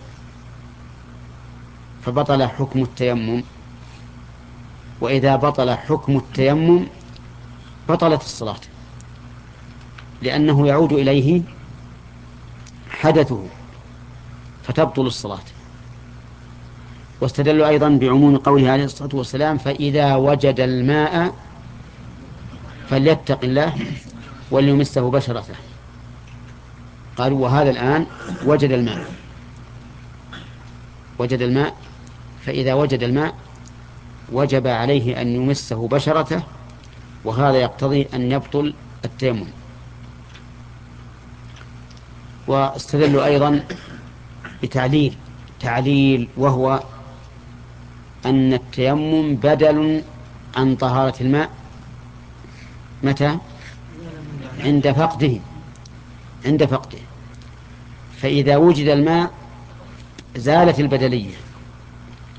فبطل حكم التيمم. وإذا بطل حكم التيمم بطلت الصلاة لأنه يعود إليه حدثه فتبطل الصلاة. واستدلوا أيضا بعموم قوله عليه الصلاة والسلام فإذا وجد الماء فليتق الله وليمسه بشرته. قالوا وهذا الآن وجد الماء. وجد الماء فإذا وجد الماء وجب عليه أن يمسه بشرته وهذا يقتضي أن يبطل التيمم. واستدلوا أيضا بتعليل تعليل وهو أن التيمم بدل عن طهارة الماء متى؟ عند فقده عند فقده. فإذا وجد الماء زالت البدلية.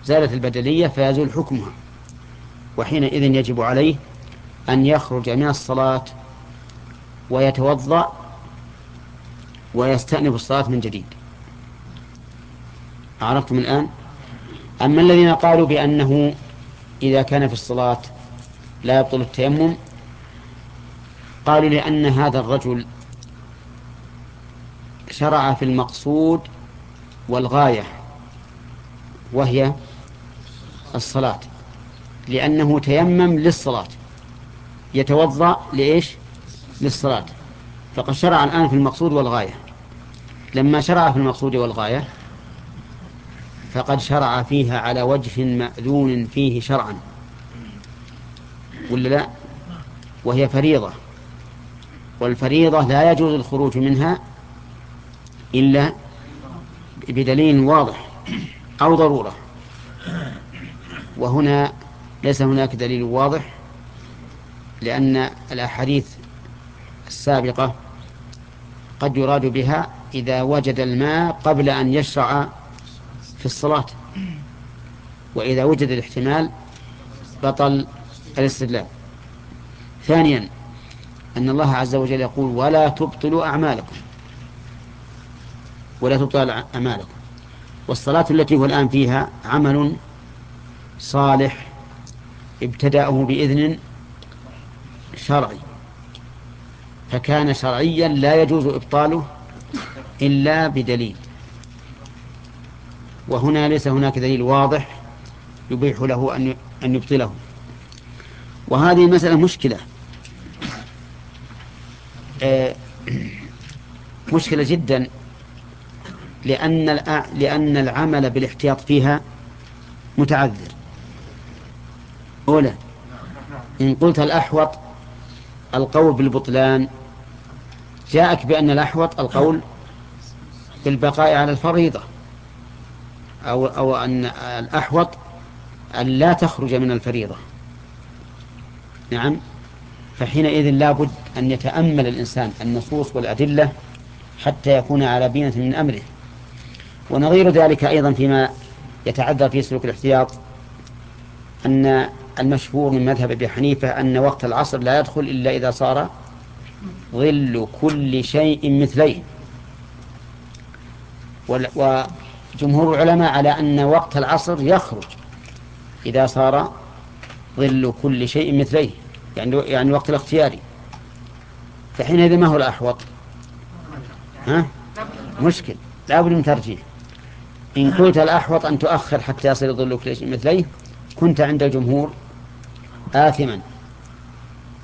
زالت البدلية فيزول حكمها وحينئذ يجب عليه أن يخرج من الصلاة ويتوضأ ويستأنف الصلاة من جديد. عرفتم الآن؟ أما الذين قالوا بأنه إذا كان في الصلاة لا يبطل التيمم قالوا لأن هذا الرجل شرع في المقصود والغاية وهي الصلاة لأنه تيمم للصلاة. يتوضأ لإيش؟ للصلاة. فقد شرع الآن في المقصود والغاية. لما شرع في المقصود والغاية فقد شرع فيها على وجه مأذون فيه شرعا. ولا لا؟ وهي فريضة. والفريضة لا يجوز الخروج منها إلا بدليل واضح أو ضرورة. وهنا ليس هناك دليل واضح لأن الأحاديث السابقة قد يراد بها إذا وجد الماء قبل أن يشرع في الصلاة. وإذا وجد الاحتمال بطل الاستدلال. ثانيا أن الله عز وجل يقول ولا تبطلوا أعمالكم. ولا تبطل أعمالكم. والصلاة التي هو الآن فيها عمل صالح ابتدأه بإذن شرعي. فكان شرعيا لا يجوز إبطاله إلا بدليل. وهنا ليس هناك دليل واضح يبيح له أن أن يبطله. وهذه المسألة مشكلة. آه، مشكلة جدا لأن لأن العمل بالاحتياط فيها متعذر. أولا إن قلت الأحوط القول بالبطلان. جاءك بأن الأحوط القول بالبقاء على الفريضة أو أو أن الأحوط أن لا تخرج من الفريضة. نعم. فحينئذ لابد أن يتأمل الإنسان النصوص والأدلة حتى يكون على بينة من أمره. ونظير ذلك أيضا فيما يتعذر في سلوك الاحتياط أن المشهور من مذهب أبي حنيفة أن وقت العصر لا يدخل إلا إذا صار ظل كل شيء مثليه. وجمهور العلماء على أن وقت العصر يخرج إذا صار ظل كل شيء مثليه يعني يعني وقت الاختياري. فحينئذ ما هو الأحوط؟ ها؟ مشكل لا بد من ترجيح. إن قلت الأحوط أن تؤخر حتى يصل ظل كل شيء مثليه كنت عند الجمهور آثما.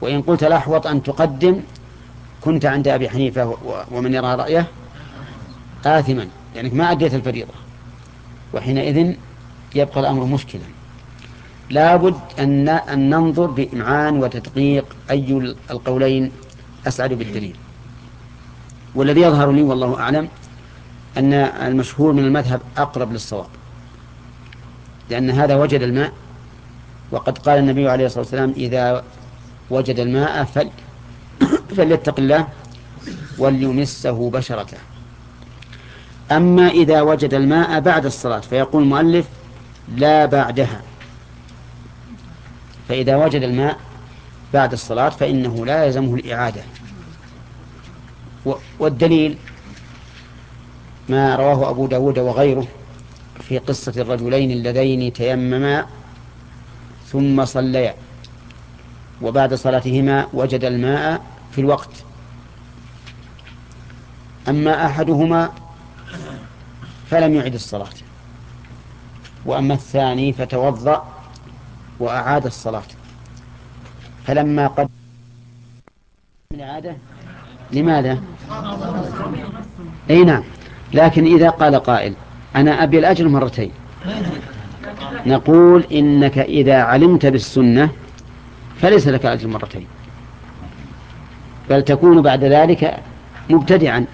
وإن قلت الأحوط أن تقدم كنت عند أبي حنيفة ومن يرى رأيه آثما. يعني ما أديت الفريضة. وحينئذ يبقى الأمر مشكلا. لابد أن أن ننظر بإمعان وتدقيق أي القولين أسعد بالدليل. والذي يظهر لي والله أعلم أن المشهور من المذهب أقرب للصواب. لأن هذا وجد الماء وقد قال النبي عليه الصلاة والسلام إذا وجد الماء فل فليتق الله وليمسه بشرته. أما إذا وجد الماء بعد الصلاة فيقول المؤلف لا بعدها. فإذا وجد الماء بعد الصلاة فإنه لا يلزمه الإعادة. والدليل ما رواه أبو داود وغيره في قصة الرجلين اللذين تيمما ثم صليا. وبعد صلاتهما وجد الماء في الوقت. أما أحدهما فلم يعد الصلاة. وأما الثاني فتوضأ وأعاد الصلاة. فلما قد العادة لماذا؟ أي نعم. لكن إذا قال قائل أنا أبي الأجر مرتين. نقول إنك إذا علمت بالسنة فليس لك أجر مرتين. بل تكون بعد ذلك مبتدعا.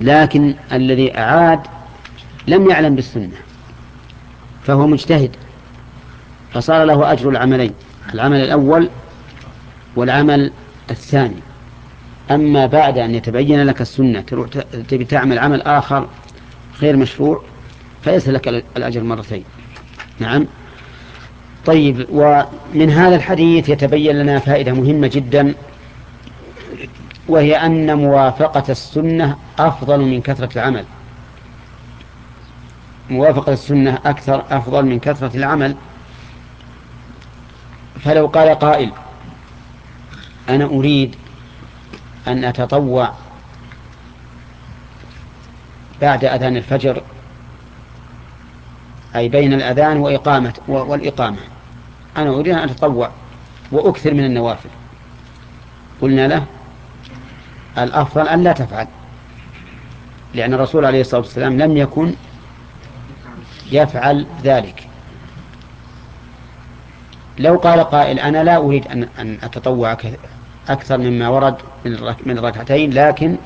لكن الذي أعاد لم يعلم بالسنة فهو مجتهد. فصار له أجر العملين العمل الأول والعمل الثاني. أما بعد أن يتبين لك السنة تروح تبي تعمل عمل آخر غير مشروع فليس لك الأجر مرتين. نعم. طيب ومن هذا الحديث يتبين لنا فائدة مهمة جدا وهي أن موافقة السنة أفضل من كثرة العمل. موافقة السنة أكثر أفضل من كثرة العمل. فلو قال قائل أنا أريد أن أتطوع بعد أذان الفجر أي بين الأذان وإقامة والإقامة. أنا أريد أن أتطوع وأكثر من النوافل. قلنا له الأفضل أن لا تفعل لأن الرسول عليه الصلاة والسلام لم يكن يفعل ذلك. لو قال قائل أنا لا أريد أن أن أتطوع أكثر مما ورد من الركعتين لكن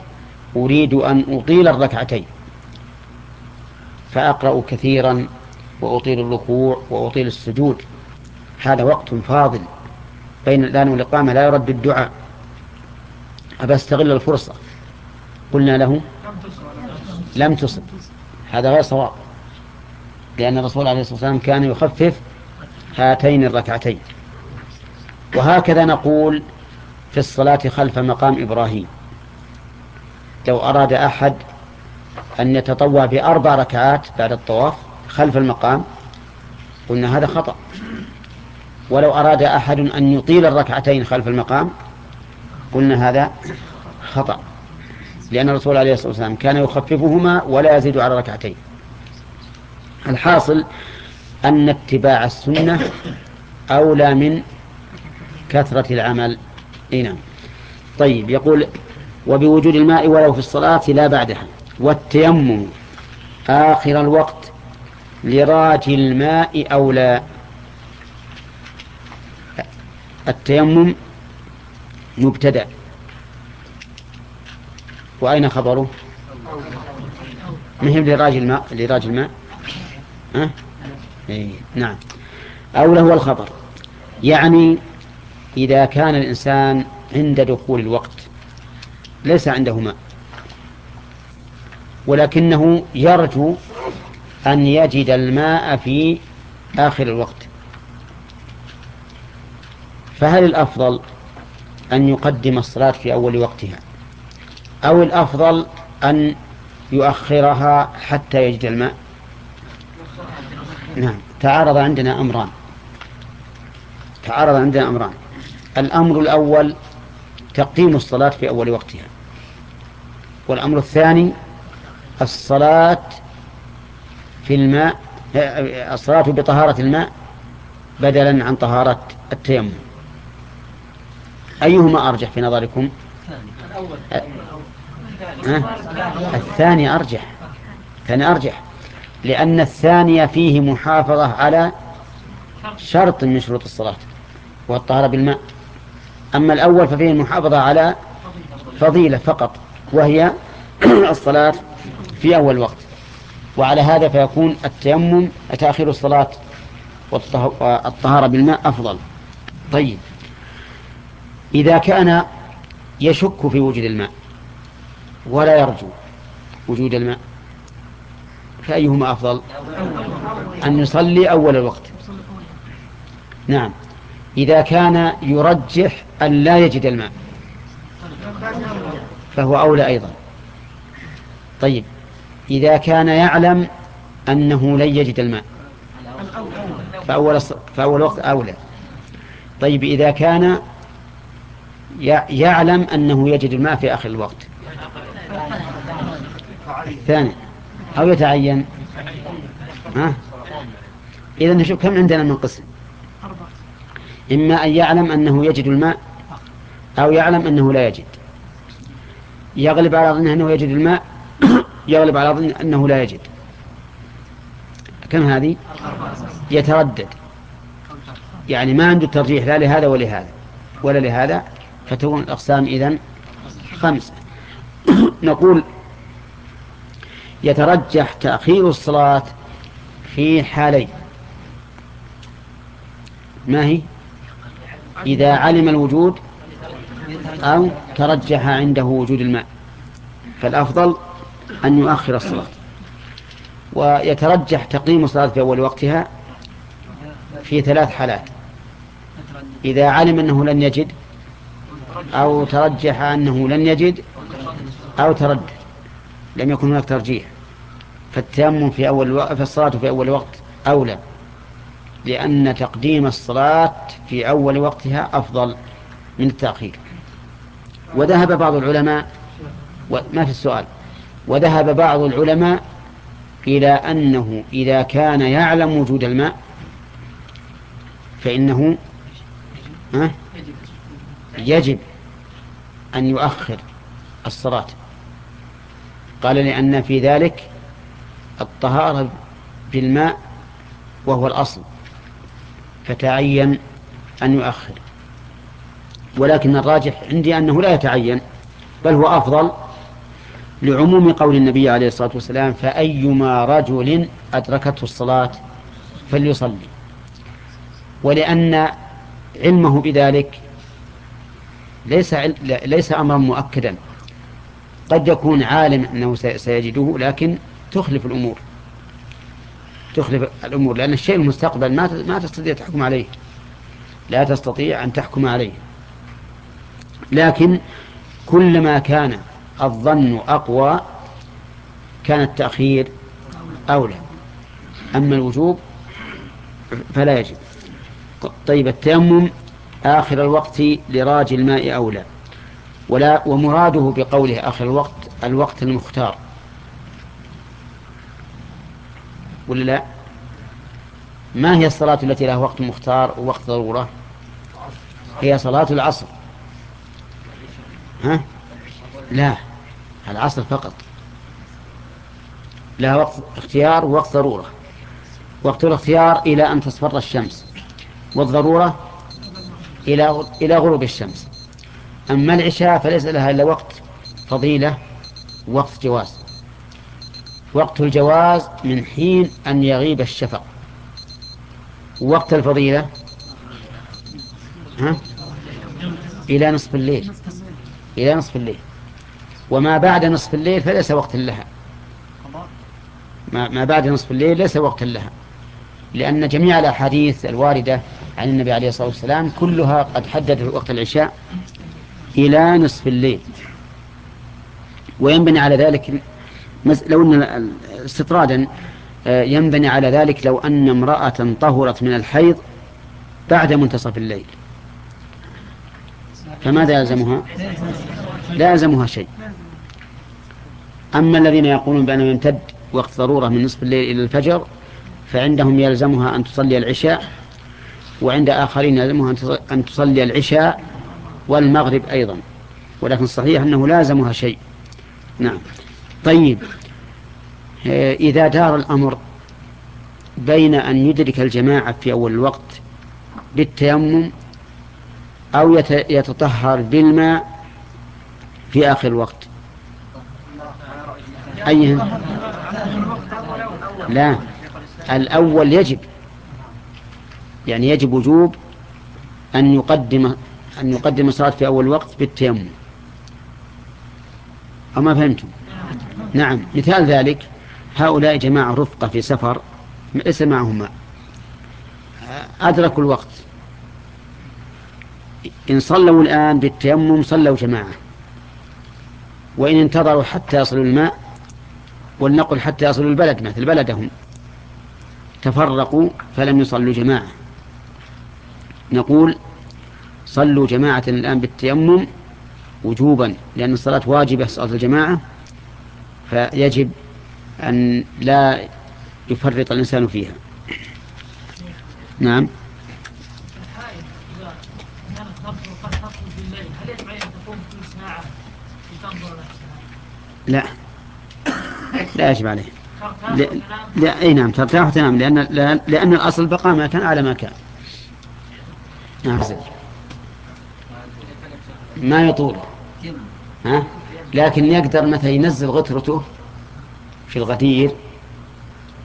أريد أن أطيل الركعتين. فأقرأ كثيرا وأطيل الركوع وأطيل السجود. هذا وقت فاضل. بين الآن والإقامة لا يرد الدعاء. أبى أستغل الفرصة. قلنا له لم تصب. هذا غير صواب. لأن الرسول عليه الصلاة والسلام كان يخفف هاتين الركعتين. وهكذا نقول في الصلاة خلف مقام إبراهيم. لو أراد أحد أن يتطوع بأربع ركعات بعد الطواف خلف المقام قلنا هذا خطأ. ولو أراد أحد أن يطيل الركعتين خلف المقام قلنا هذا خطأ. لأن الرسول عليه الصلاة والسلام كان يخففهما ولا يزيد على ركعتين الحاصل أن اتباع السنة أولى من كثرة العمل. إي نعم. طيب يقول وبوجود الماء ولو في الصلاة لا بعدها والتيمم آخر الوقت لراج الماء أولى التيمم مبتدأ. وأين خبره؟ مهم لراج الماء لراج الماء؟ إيه نعم. أولى هو الخبر. يعني إذا كان الإنسان عند دخول الوقت ليس عنده ماء ولكنه يرجو أن يجد الماء في آخر الوقت. فهل الأفضل أن يقدم الصلاة في أول وقتها؟ أو الأفضل أن يؤخرها حتى يجد الماء؟ نعم. تعارض عندنا أمران. تعارض عندنا أمران. الأمر الأول تقديم الصلاة في أول وقتها. والأمر الثاني الصلاة في الماء الصلاة بطهارة الماء بدلا عن طهارة التيمم. أيهما أرجح في نظركم؟ الثاني. أرجح. الثاني أرجح. لأن الثاني فيه محافظة على شرط من شروط الصلاة والطهارة بالماء. أما الأول ففيه المحافظة على فضيلة فقط وهي الصلاة في أول وقت. وعلى هذا فيكون التيمم تأخير الصلاة والطهارة بالماء أفضل. طيب. إذا كان يشك في وجود الماء ولا يرجو وجود الماء فأيهما أفضل؟ أن يصلي أول الوقت. نعم. إذا كان يرجح أن لا يجد الماء فهو أولى أيضا. طيب. إذا كان يعلم أنه لن يجد الماء. فأول, فأول وقت أولى. طيب إذا كان يعلم أنه يجد الماء في آخر الوقت. الثاني أو يتعين. ها؟ إذا نشوف كم عندنا من قسم. إما أن يعلم أنه يجد الماء أو يعلم أنه لا يجد. يغلب على ظنه أنه يجد الماء يغلب على ظنه أنه لا يجد. كم هذه؟ يتردد. يعني ما عنده ترجيح لا لهذا ولهذا ولا لهذا فتكون الأقسام إذن خمسة. نقول يترجح تأخير الصلاة في حالين. ما هي؟ إذا علم الوجود أو ترجح عنده وجود الماء. فالأفضل أن يؤخر الصلاة. ويترجح تقديم الصلاة في أول وقتها في ثلاث حالات. إذا علم أنه لن يجد أو ترجح أنه لن يجد أو تردد لم يكن هناك ترجيح. فالتيمم في أول وقت فالصلاة في أول وقت أولى. لأن تقديم الصلاة في أول وقتها أفضل من التأخير. وذهب بعض العلماء ما في السؤال. وذهب بعض العلماء إلى أنه إذا كان يعلم وجود الماء فإنه يجب أن يؤخر الصلاة. قال لأن في ذلك الطهارة بالماء وهو الأصل فتعين أن يؤخر. ولكن الراجح عندي أنه لا يتعين بل هو أفضل لعموم قول النبي عليه الصلاة والسلام فأيما رجل أدركته الصلاة فليصلي. ولأن علمه بذلك ليس ليس أمرا مؤكدا. قد يكون عالم أنه سيجده لكن تخلف الأمور. تخلف الأمور لأن الشيء المستقبل ما ما تستطيع تحكم عليه. لا تستطيع أن تحكم عليه. لكن كلما كان الظن أقوى كان التأخير أولى. أما الوجوب فلا يجب. طيب التيمم آخر الوقت لراج الماء أولى. ولا ومراده بقوله آخر الوقت الوقت المختار. ولا لا؟ ما هي الصلاة التي لها وقت مختار ووقت ضرورة؟ هي صلاة العصر. ها؟ لا العصر فقط. لها وقت اختيار ووقت ضرورة. وقت الاختيار إلى أن تصفر الشمس والضرورة إلى إلى غروب الشمس. أما العشاء فليس لها إلا وقت فضيلة وقت جواز. وقت الجواز من حين أن يغيب الشفق. وقت الفضيلة ها؟ إلى نصف الليل. إلى نصف الليل. وما بعد نصف الليل فليس وقت لها. ما بعد نصف الليل ليس وقت لها. لأن جميع الأحاديث الواردة عن النبي عليه الصلاة والسلام كلها قد حددت وقت العشاء إلى نصف الليل. وينبني على ذلك لو أن استطرادا آه، ينبني على ذلك لو أن امرأة طهرت من الحيض بعد منتصف الليل. فماذا يلزمها؟ لا يلزمها شيء. أما الذين يقولون بأنه يمتد وقت ضرورة من نصف الليل إلى الفجر فعندهم يلزمها أن تصلي العشاء وعند آخرين يلزمها أن تصلي العشاء والمغرب أيضا. ولكن الصحيح أنه لازمها شيء. نعم. طيب. إذا دار الأمر بين أن يدرك الجماعة في أول الوقت بالتيمم أو يتطهر بالماء في آخر الوقت. أيهم لا. الأول يجب يعني يجب وجوب أن يقدم أن يقدم الصلاة في أول وقت بالتيمم. أما فهمتم؟ نعم. مثال ذلك هؤلاء جماعة رفقة في سفر ليس معهم ماء أدركوا الوقت. إن صلوا الآن بالتيمم صلوا جماعة. وإن انتظروا حتى يصلوا الماء ولنقل حتى يصلوا البلد مثل بلدهم. تفرقوا فلم يصلوا جماعة. نقول صلوا جماعة الآن بالتيمم وجوبا لأن الصلاة واجبة صلاة الجماعة. فيجب أن لا يفرط الإنسان فيها. نعم. لا. لا يجب عليه. لا, لا إي نعم ترتاح وتنام لأن لأن الأصل بقاء ما كان على ما كان. نعم ما يطول. ها؟ لكن يقدر مثلا ينزل غترته في الغدير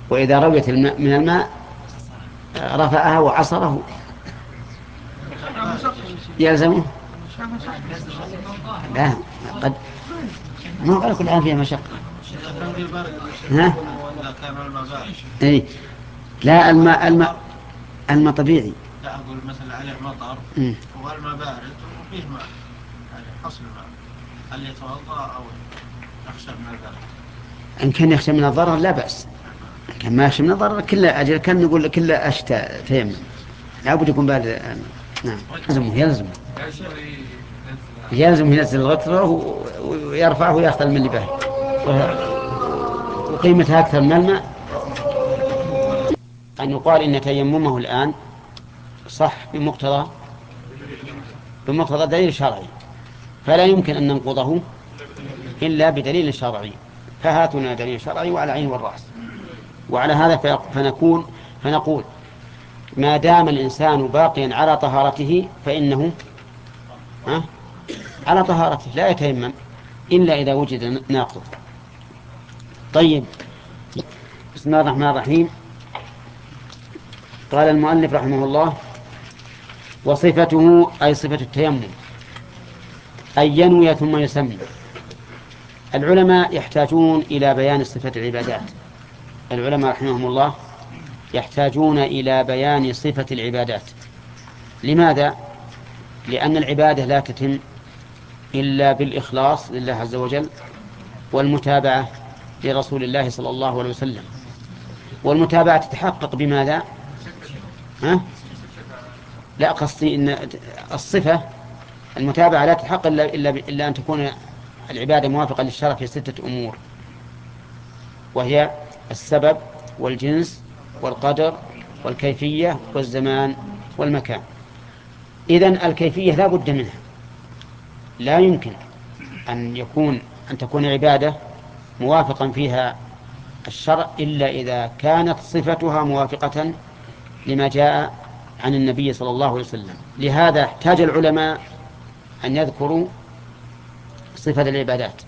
وإذا رويت الماء من الماء رفعها وعصره. يلزمه؟ لا قد ما قال كل الآن فيها مشقة. ها؟ اي لا الماء الماء الماء طبيعي لا أقول مثلا عليه مطر والماء بارد وفيه ماء يعني حصل الماء هل يتوضأ أو يخشى من الضرر؟ إن كان يخشى من الضرر لا بأس. كان ما يخشى من الضرر كله أجل كان نقول كله أشتى تيمم لابد يكون بارد نعم. يلزمه يلزمه. يلزم ينزل الغترة ويرفعه وياخذ الماء اللي به وقيمتها أكثر من الماء. أن يقال إن تيممه الآن صح بمقتضى بمقتضى دليل شرعي. فلا يمكن أن ننقضه إلا بدليل شرعي. فهاتنا دليل شرعي وعلى عين والرأس. وعلى هذا فنكون فنقول ما دام الإنسان باقيا على طهارته فإنه على طهارته لا يتيمم إلا إذا وجد ناقض طيب. بسم الله الرحمن الرحيم. قال المؤلف رحمه الله وصفته أي صفة التيمم أن ينوي ثم يسمي العلماء يحتاجون إلى بيان صفة العبادات. العلماء رحمهم الله يحتاجون إلى بيان صفة العبادات. لماذا؟ لأن العبادة لا تتم إلا بالإخلاص لله عز وجل والمتابعة لرسول الله صلى الله عليه وسلم والمتابعة تتحقق بماذا؟ ها؟ لا قصدي إن الصفة المتابعة لا تتحقق إلا, إلا أن تكون العبادة موافقة للشرع في ستة أمور وهي السبب والجنس والقدر والكيفية والزمان والمكان إذن الكيفية لا بد منها لا يمكن أن يكون أن تكون عبادة موافقا فيها الشرع إلا إذا كانت صفتها موافقة لما جاء عن النبي صلى الله عليه وسلم. لهذا احتاج العلماء أن يذكروا صفة العبادات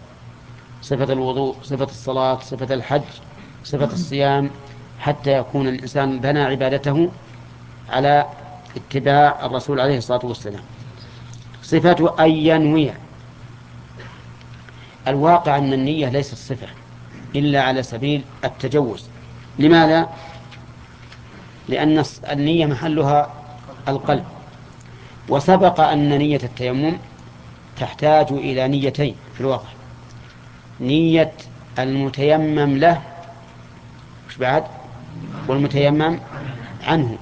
صفة الوضوء صفة الصلاة صفة الحج صفة الصيام حتى يكون الإنسان بنى عبادته على اتباع الرسول عليه الصلاة والسلام. صفة أن ينوي الواقع أن النية ليست صفة إلا على سبيل التجوز. لماذا؟ لأن النية محلها القلب. وسبق أن نية التيمم تحتاج إلى نيتين في الواقع. نية المتيمم له مش بعد؟ والمتيمم عنه.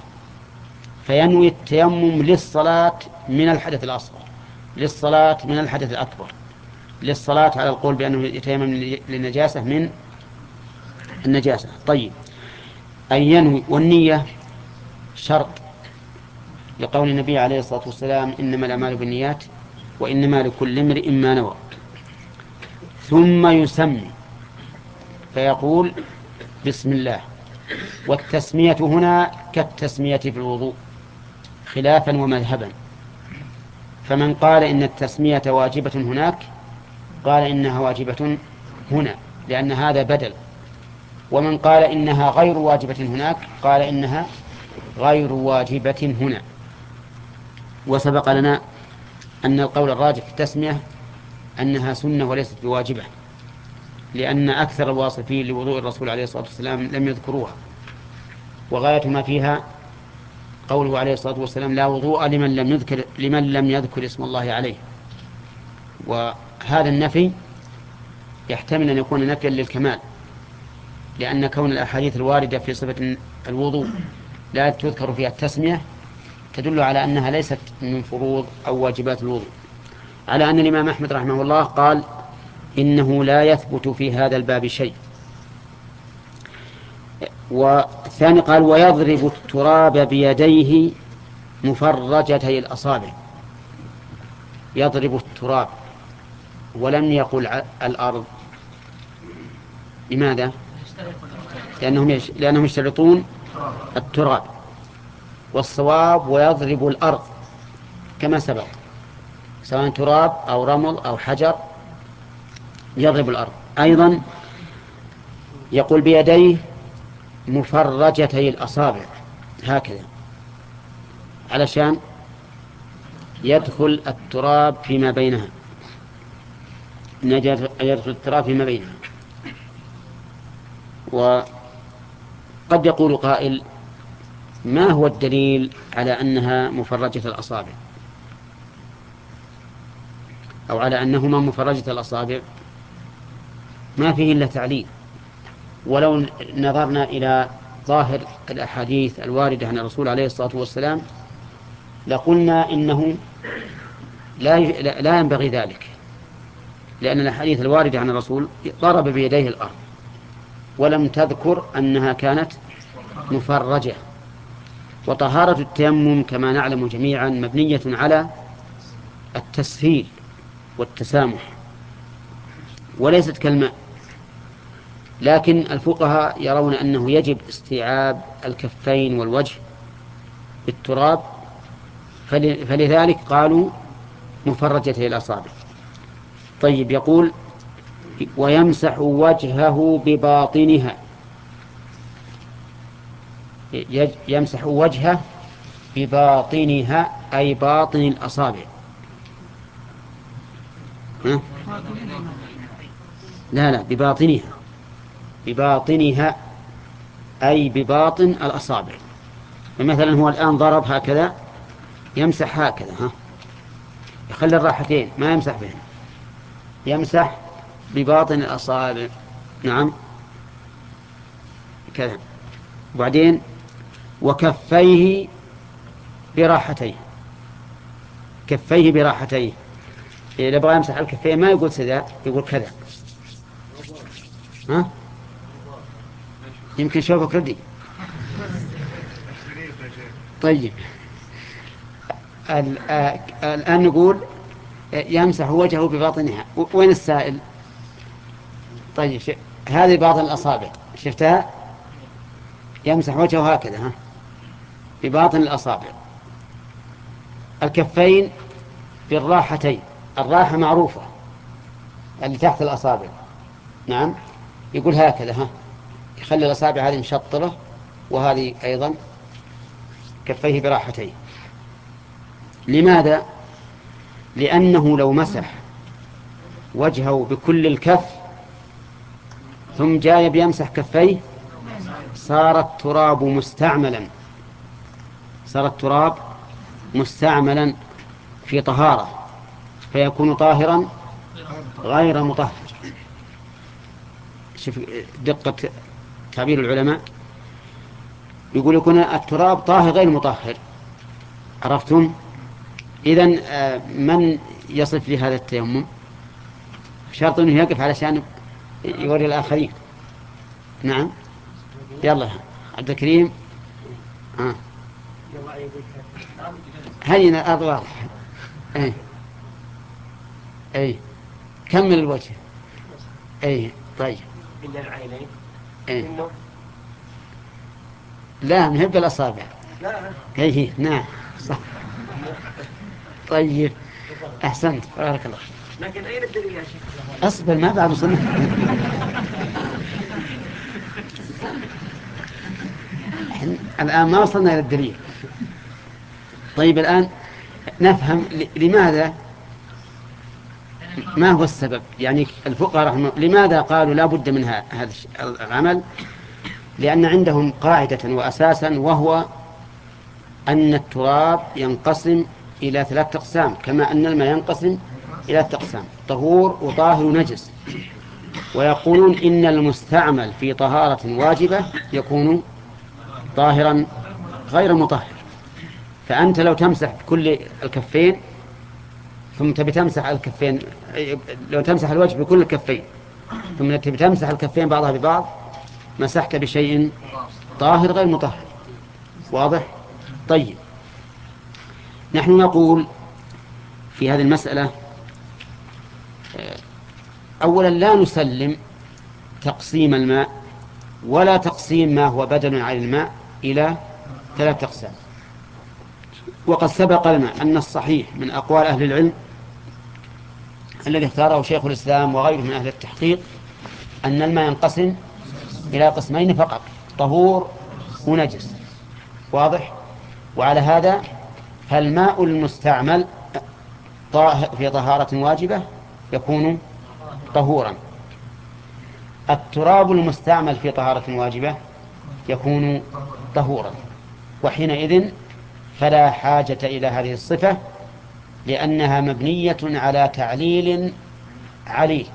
فينوي التيمم للصلاة من الحدث الأصغر للصلاة من الحدث الأكبر. للصلاة على القول بأنه يتيمم للنجاسة من النجاسة. طيب. أن ينوي والنية شرط لقول النبي عليه الصلاة والسلام إنما الأعمال بالنيات وإنما لكل امرئ ما نوى. ثم يسمي فيقول بسم الله. والتسمية هنا كالتسمية في الوضوء خلافا ومذهبا. فمن قال إن التسمية واجبة هناك قال إنها واجبة هنا لأن هذا بدل. ومن قال إنها غير واجبة هناك قال إنها غير واجبة هنا. وسبق لنا أن القول الراجح في التسمية أنها سنة وليست بواجبة لأن أكثر الواصفين لوضوء الرسول عليه الصلاة والسلام لم يذكروها. وغاية ما فيها قوله عليه الصلاة والسلام لا وضوء لمن لم يذكر لمن لم يذكر اسم الله عليه. وهذا النفي يحتمل أن يكون نفيا للكمال لأن كون الأحاديث الواردة في صفة الوضوء لا تذكر فيها التسمية تدل على أنها ليست من فروض أو واجبات الوضوء. على أن الإمام أحمد رحمه الله قال إنه لا يثبت في هذا الباب شيء. والثاني قال ويضرب التراب بيديه مفرجتي الأصابع. يضرب التراب. ولم يقل الأرض. لماذا؟ لأنهم يش... لأنهم يشترطون التراب والصواب ويضرب الأرض. كما سبق. سواء تراب أو رمل أو حجر يضرب الأرض. أيضا يقول بيديه مفرجتي الأصابع. هكذا. علشان يدخل التراب فيما بينها. يدخل التراب فيما بينها وقد يقول قائل ما هو الدليل على أنها مفرجة الأصابع؟ أو على أنهما مفرجة الأصابع؟ ما فيه إلا تعليل. ولو نظرنا إلى ظاهر الأحاديث الواردة عن الرسول عليه الصلاة والسلام لقلنا إنه لا لا ينبغي ذلك. لأن الأحاديث الواردة عن الرسول ضرب بيديه الأرض ولم تذكر أنها كانت مفرجة. وطهارة التيمم كما نعلم جميعا مبنية على التسهيل والتسامح وليست كالماء. لكن الفقهاء يرون أنه يجب استيعاب الكفين والوجه بالتراب فلذلك قالوا مفرجتي الأصابع طيب يقول ويمسح وجهه بباطنها. يمسح وجهه بباطنها أي باطن الأصابع. ها؟ لا لا بباطنها. بباطنها أي بباطن الأصابع. فمثلا هو الآن ضرب هكذا يمسح هكذا ها؟ يخلي الراحتين ما يمسح بهن يمسح بباطن الأصابع. نعم. كذا. وبعدين وكفيه براحتيه. كفيه براحتيه. إذا بغى يمسح الكفين ما يقول سذا يقول كذا. ها؟ يمكن شوفك ردي طيب. الآن نقول يمسح وجهه بباطنها. وين السائل؟ طيب هذه باطن الأصابع شفتها؟ يمسح وجهه هكذا ها؟ بباطن الأصابع. الكفين بالراحتين الراحة معروفة اللي تحت الأصابع. نعم يقول هكذا ها؟ يخلي الأصابع هذه مشطرة وهذه أيضا كفيه براحتين. لماذا؟ لأنه لو مسح وجهه بكل الكف ثم جاء بيمسح كفيه صار التراب مستعملا. صار التراب مستعملا في طهارة فيكون طاهرا غير مطهر. شوف دقة تعبير العلماء. يقول يكون التراب طاهر غير مطهر. عرفتم؟ إذا آه، من يصف لي هذا التيمم؟ شرط أنه يقف علشان يوري الآخرين. نعم. يلا عبد الكريم. آه. هذه الأرض واضحة. أي أي كمل الوجه؟ أي طيب. إلا العينين. أي لا نهب الأصابع. لا. أي نعم. صح. طيب. أحسنت. بارك الله لكن أين الدليل يا شيخ؟ أصبر ما بعد وصلنا الآن ما وصلنا إلى الدليل. طيب الآن نفهم لماذا ما هو السبب؟ يعني الفقهاء رحمه لماذا قالوا لا بد من هذا العمل؟ لأن عندهم قاعدة وأساسا وهو أن التراب ينقسم إلى ثلاثة أقسام كما أن الماء ينقسم إلى أقسام طهور وطاهر ونجس. ويقولون إن المستعمل في طهارة واجبة يكون طاهرا غير مطهر. فأنت لو تمسح بكل الكفين ثم تبي تمسح الكفين لو تمسح الوجه بكل الكفين ثم تبي تمسح الكفين بعضها ببعض مسحت بشيء طاهر غير مطهر. واضح؟ طيب. نحن نقول في هذه المسألة أولا لا نسلم تقسيم الماء ولا تقسيم ما هو بدل عن الماء إلى ثلاثة أقسام. وقد سبق لنا أن الصحيح من أقوال أهل العلم الذي اختاره شيخ الإسلام وغيره من أهل التحقيق أن الماء ينقسم إلى قسمين فقط طهور ونجس. واضح؟ وعلى هذا فالماء المستعمل في طهارة واجبة يكون طهورا. التراب المستعمل في طهارة واجبة يكون طهورا. وحينئذ فلا حاجة إلى هذه الصفة لأنها مبنية على تعليل عليل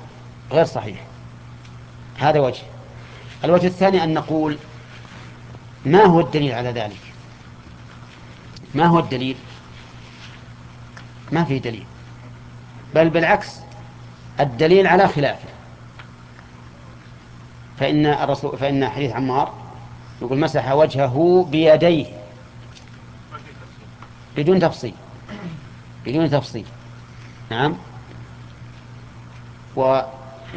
غير صحيح. هذا وجه. الوجه الثاني أن نقول ما هو الدليل على ذلك؟ ما هو الدليل؟ ما في دليل. بل بالعكس الدليل على خلافه. فإن الرسول فإن حديث عمار يقول مسح وجهه بيديه. بدون تفصيل. بدون تفصيل. نعم. و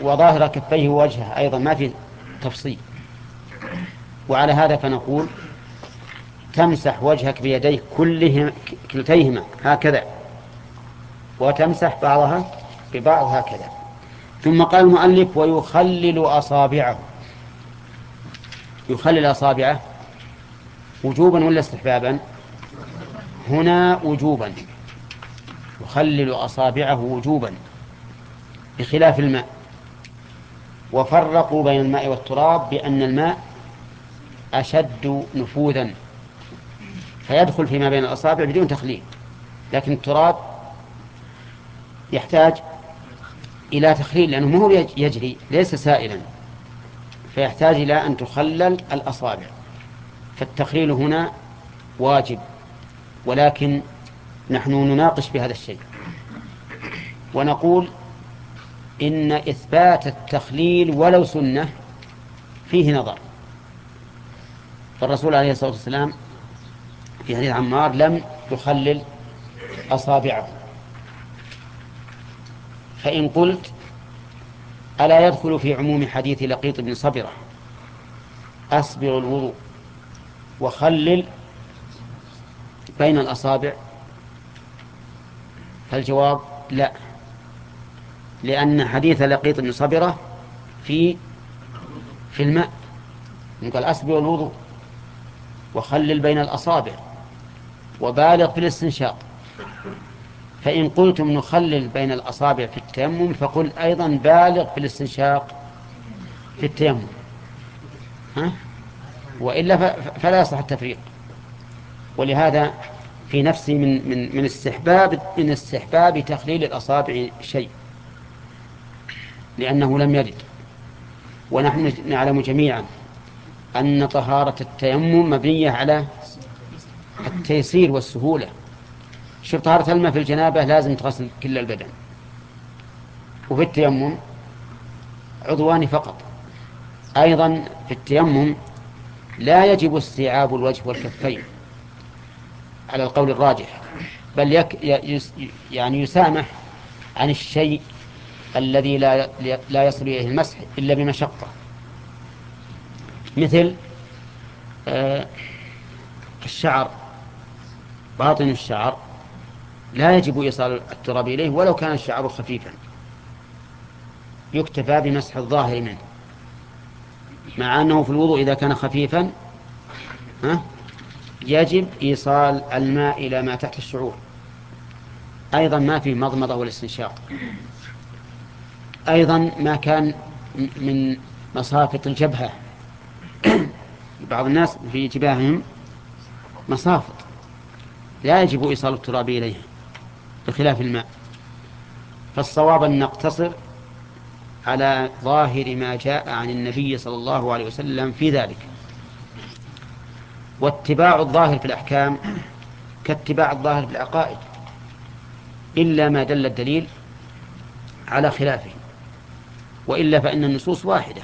وظاهر كفيه ووجهه أيضا ما في تفصيل. وعلى هذا فنقول تمسح وجهك بيديك كلتيهما. هكذا. وتمسح بعضها ببعض هكذا. ثم قال المؤلف ويخلل أصابعه. يخلل أصابعه. وجوبا ولا استحبابا؟ هنا وجوبا. يخلل أصابعه وجوبا بخلاف الماء. وفرقوا بين الماء والتراب بأن الماء أشد نفوذا. فيدخل فيما بين الأصابع بدون تخليل. لكن التراب يحتاج إلى تخليل لأنه مو يجري ليس سائلا. فيحتاج إلى أن تخلل الأصابع. فالتخليل هنا واجب ولكن نحن نناقش بهذا الشيء. ونقول إن إثبات التخليل ولو سنة فيه نظر. فالرسول عليه الصلاة والسلام في حديث عمار لم يخلل أصابعه. فإن قلت ألا يدخل في عموم حديث لقيط بن صبرة؟ أسبغ الوضوء وخلل بين الأصابع. فالجواب لا لأن حديث لقيط بن صبرة في في الماء. قال أسبغ الوضوء وخلل بين الأصابع وبالغ في الاستنشاق. فإن قلتم نخلل بين الأصابع في التيمم فقل أيضا بالغ في الاستنشاق في التيمم. ها؟ وإلا فلا يصح التفريق. ولهذا في نفسي من من من استحباب من استحباب تخليل الأصابع شيء لأنه لم يرد. ونحن نعلم جميعا أن طهارة التيمم مبنية على التيسير والسهولة. شوف طهارة الماء في الجنابة لازم تغسل كل البدن. وفي التيمم عضوان فقط. أيضا في التيمم لا يجب استيعاب الوجه والكفين على القول الراجح بل يك يعني يسامح عن الشيء الذي لا لا يصل إليه المسح إلا بمشقة. مثل آه، الشعر باطن الشعر. لا يجب إيصال التراب إليه ولو كان الشعر خفيفا. يكتفى بمسح الظاهر منه. مع أنه في الوضوء إذا كان خفيفا ها يجب إيصال الماء إلى ما تحت الشعور. أيضا ما في مضمضة والاستنشاق. أيضا ما كان من مصافط الجبهة. بعض الناس في جباههم مصافط. لا يجب إيصال التراب إليها. بخلاف الماء. فالصواب أن نقتصر على ظاهر ما جاء عن النبي صلى الله عليه وسلم في ذلك. واتباع الظاهر في الأحكام كاتباع الظاهر في العقائد إلا ما دل الدليل على خلافه وإلا فإن النصوص واحدة.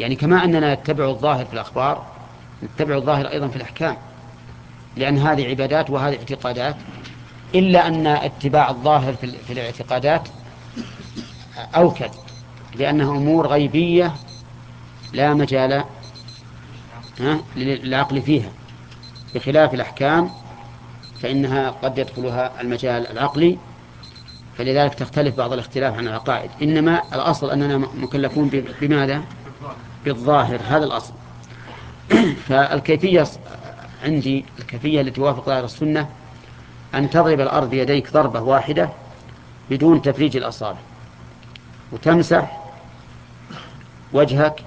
يعني كما أننا نتبع الظاهر في الأخبار نتبع الظاهر أيضا في الأحكام لأن هذه عبادات وهذه اعتقادات. إلا أن اتباع الظاهر في الاعتقادات أوكد لأنها أمور غيبية لا مجال للعقل فيها. بخلاف الأحكام فإنها قد يدخلها المجال العقلي فلذلك تختلف بعض الاختلاف عن العقائد. إنما الأصل أننا مكلفون بماذا؟ بالظاهر هذا الأصل. فالكيفية عندي الكيفية التي توافق ظاهر السنة أن تضرب الأرض بيديك ضربة واحدة بدون تفريج الأصابع. وتمسح وجهك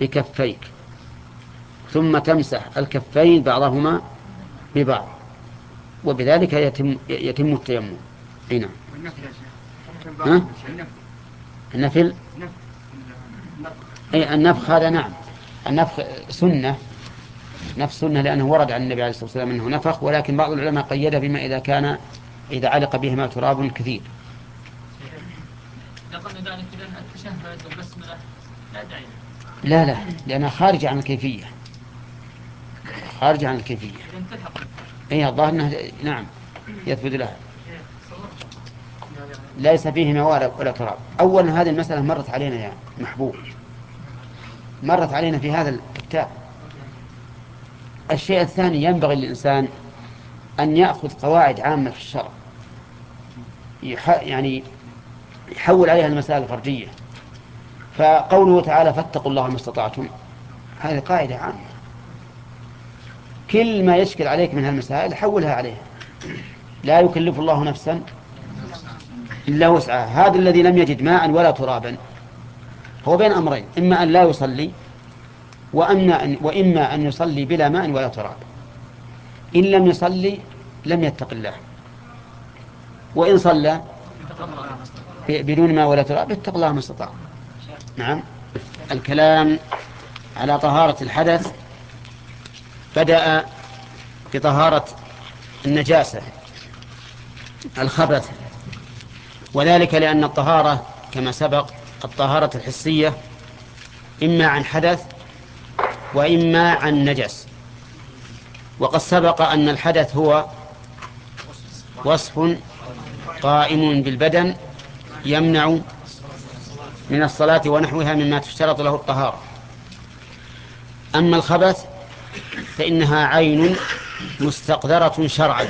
بكفيك. ثم تمسح الكفين بعضهما ببعض. وبذلك يتم يتم التيمم. أي نعم. ها؟ النفل؟ أي النفخ هذا نعم. النفخ سنة. نفس سنه لأنه ورد عن النبي عليه الصلاة والسلام أنه نفخ ولكن بعض العلماء قيده بما إذا كان إذا علق بهما تراب كثير. لا لا لأنها خارجة عن الكيفية. خارجة عن الكيفية. أي الظاهر أنها نعم يثبت لها. ليس فيه موارد ولا تراب. أولا هذه المسألة مرت علينا يا محبوب. مرت علينا في هذا الكتاب. الشيء الثاني ينبغي للإنسان أن يأخذ قواعد عامة في الشرع. يعني يحول عليها المسائل الفرجية فقوله تعالى فاتقوا الله ما استطعتم هذه قاعدة عامة. كل ما يشكل عليك من هالمسائل حولها عليها. لا يكلف الله نفسا إلا وسعها. هذا الذي لم يجد ماء ولا ترابا. هو بين أمرين إما أن لا يصلي وأما أن, وإما أن يصلي بلا ماء ولا تراب. إن لم يصلي لم يتق الله. وإن صلى بدون ماء ولا تراب اتق الله ما استطاع. نعم. الكلام على طهارة الحدث بدأ بطهارة النجاسة الخبث. وذلك لأن الطهارة كما سبق الطهارة الحسية إما عن حدث وإما عن نجس. وقد سبق أن الحدث هو وصف قائم بالبدن يمنع من الصلاة ونحوها مما تشترط له الطهارة. أما الخبث فإنها عين مستقدرة شرعا.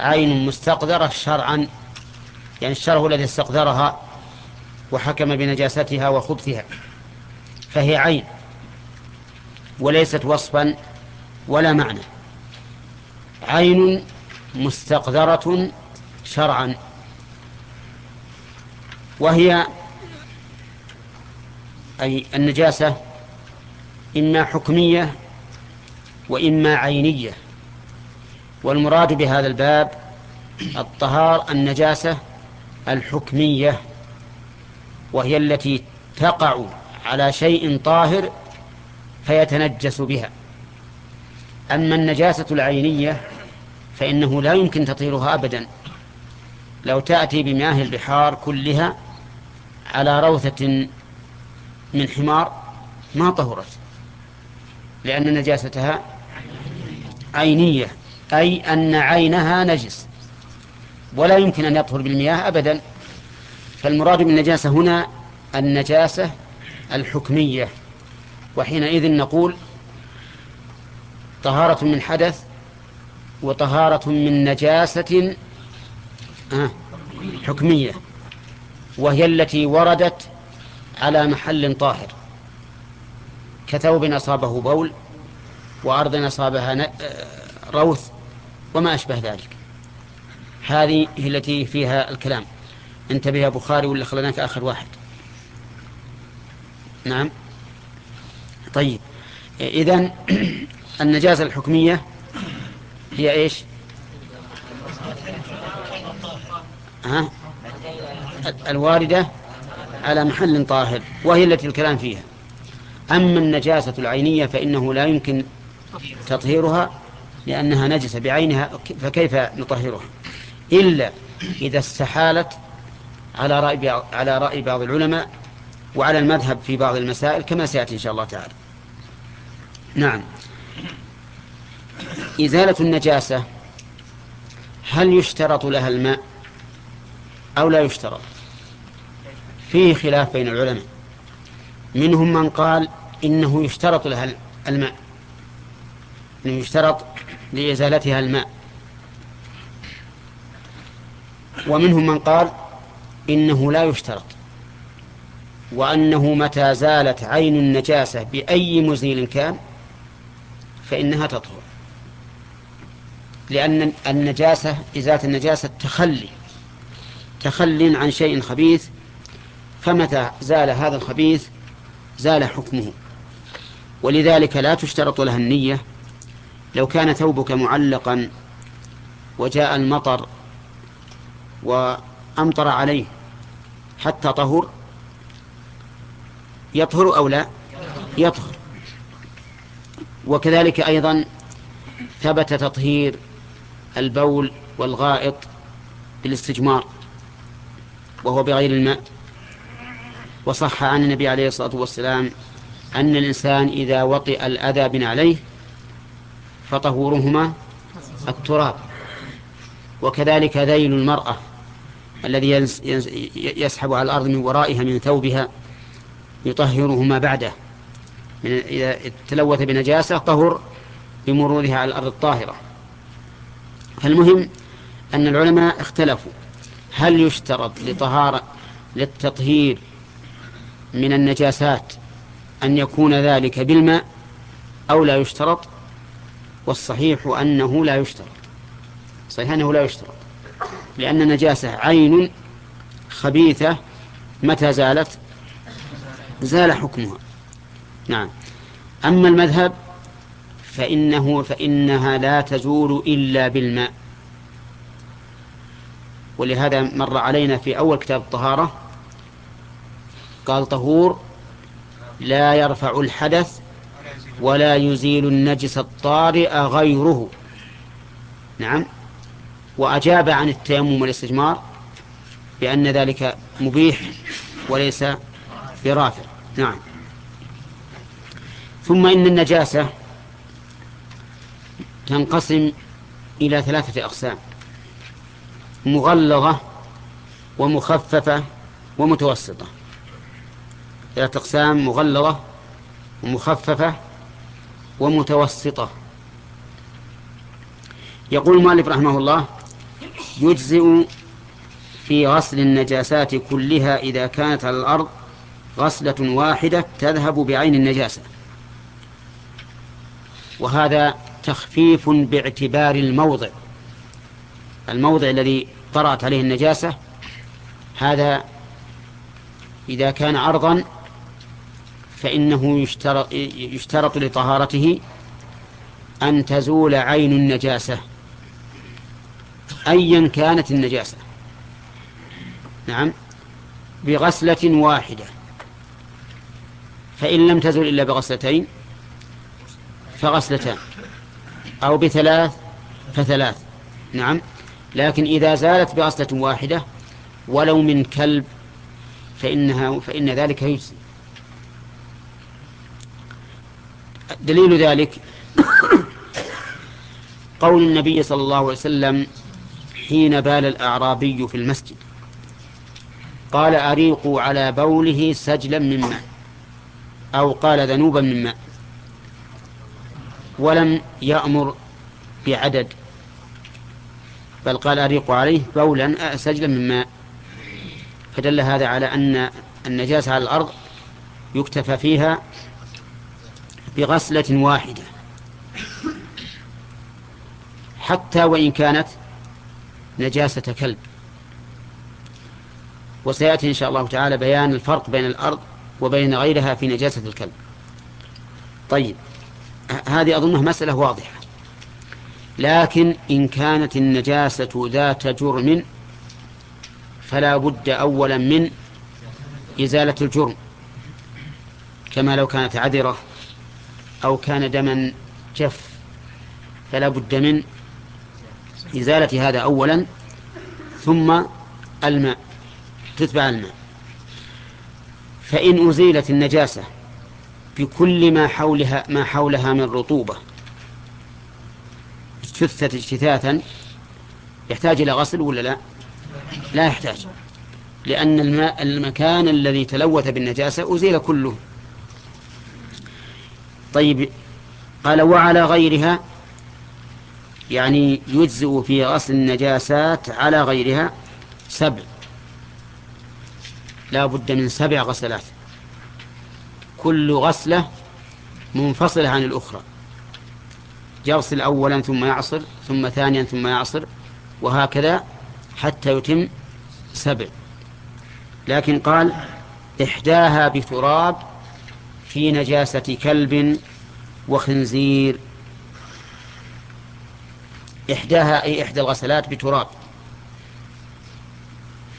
عين مستقدرة شرعا يعني الشرع الذي استقدرها وحكم بنجاستها وخبثها فهي عين. وليست وصفا ولا معنى. عين مستقدرة شرعا. وهي أي النجاسة إما حكمية وإما عينية. والمراد بهذا الباب الطهار النجاسة الحكمية وهي التي تقع على شيء طاهر فيتنجس بها. أما النجاسة العينية فإنه لا يمكن تطهيرها أبدا. لو تأتي بمياه البحار كلها على روثة من حمار ما طهرت لأن نجاستها عينية أي أن عينها نجس ولا يمكن أن يطهر بالمياه أبدا. فالمراد بالنجاسة هنا النجاسة الحكمية. وحينئذ نقول طهارة من حدث وطهارة من نجاسة آه، حكمية وهي التي وردت على محل طاهر. كثوب أصابه بول وأرض أصابها آه، روث وما أشبه ذلك. هذه التي فيها الكلام. انتبه يا بخاري ولا خلناك آخر واحد؟ نعم. طيب. إذن النجاسة الحكمية هي إيش؟ ها؟ الواردة على محل طاهر وهي التي الكلام فيها. أما النجاسة العينية فإنه لا يمكن تطهيرها لأنها نجسة بعينها فكيف نطهرها؟ إلا إذا استحالت على رأي على رأي بعض العلماء وعلى المذهب في بعض المسائل كما سيأتي إن شاء الله تعالى. نعم. إزالة النجاسة هل يشترط لها الماء أو لا يشترط؟ فيه خلاف بين العلماء. منهم من قال إنه يشترط لها الماء إنه يشترط لإزالتها الماء. ومنهم من قال إنه لا يشترط وأنه متى زالت عين النجاسة بأي مزيل كان فإنها تطهر. لأن النجاسة إزالة النجاسة تخلي تخل عن شيء خبيث. فمتى زال هذا الخبيث؟ زال حكمه. ولذلك لا تشترط لها النية. لو كان ثوبك معلقا وجاء المطر وأمطر عليه حتى طهر يطهر أو لا؟ يطهر. وكذلك أيضا ثبت تطهير البول والغائط بالاستجمار وهو بغير الماء. وصح عن النبي عليه الصلاة والسلام أن الإنسان إذا وطئ الأذى بن عليه فطهورهما التراب. وكذلك ذيل المرأة الذي يسحب على الأرض من ورائها من ثوبها يطهره ما بعده. إذا تلوث بنجاسة طهر بمرورها على الأرض الطاهرة. فالمهم أن العلماء اختلفوا. هل يشترط لطهارة للتطهير من النجاسات أن يكون ذلك بالماء أو لا يشترط؟ والصحيح أنه لا يشترط. صحيح أنه لا يشترط. لأن النجاسة عين خبيثة متى زالت؟ زال حكمها. نعم. أما المذهب فإنه فإنها لا تزول إلا بالماء. ولهذا مر علينا في أول كتاب الطهارة قال طهور لا يرفع الحدث ولا يزيل النجس الطارئ غيره. نعم. وأجاب عن التيمم والاستجمار بأن ذلك مبيح وليس برافع. نعم. ثم إن النجاسة تنقسم إلى ثلاثة أقسام مغلظة ومخففة ومتوسطة. ثلاثة أقسام مغلظة ومخففة ومتوسطة. يقول المؤلف رحمه الله يجزئ في غسل النجاسات كلها إذا كانت على الأرض غسلة واحدة تذهب بعين النجاسة. وهذا تخفيف باعتبار الموضع. الموضع الذي طرأت عليه النجاسة هذا إذا كان عرضا فإنه يشترط, يشترط لطهارته أن تزول عين النجاسة أيا كانت النجاسة. نعم بغسلة واحدة. فإن لم تزل إلا بغسلتين فغسلتان. أو بثلاث فثلاث. نعم. لكن إذا زالت بغسلة واحدة ولو من كلب فإنها فإن ذلك يجزي. دليل ذلك قول النبي صلى الله عليه وسلم حين بال الأعرابي في المسجد. قال أريقوا على بوله سجلا من ماء أو قال ذنوبا من ماء. ولم يأمر بعدد بل قال أريقوا عليه بولا سجلا من ماء. فدل هذا على أن النجاسة على الأرض يكتفى فيها بغسلة واحدة. حتى وإن كانت نجاسة كلب. وسيأتي إن شاء الله تعالى بيان الفرق بين الأرض وبين غيرها في نجاسة الكلب. طيب. هذه أظنها مسألة واضحة. لكن إن كانت النجاسة ذات جرم فلا بد أولا من إزالة الجرم. كما لو كانت عذرة أو كان دما جف فلا بد من إزالة هذا أولا ثم الماء تتبع الماء. فإن أزيلت النجاسة بكل ما حولها ما حولها من رطوبة. اجتثت اجتثاثا. يحتاج إلى غسل ولا لا؟ لا يحتاج. لأن الماء المكان الذي تلوث بالنجاسة أزيل كله. طيب قال وعلى غيرها يعني يجزئ في غسل النجاسات على غيرها سبع. لا بد من سبع غسلات. كل غسلة منفصلة عن الأخرى. يغسل أولا ثم يعصر ثم ثانيا ثم يعصر وهكذا حتى يتم سبع. لكن قال إحداها بتراب في نجاسة كلب وخنزير. إحداها أي إحدى الغسلات بتراب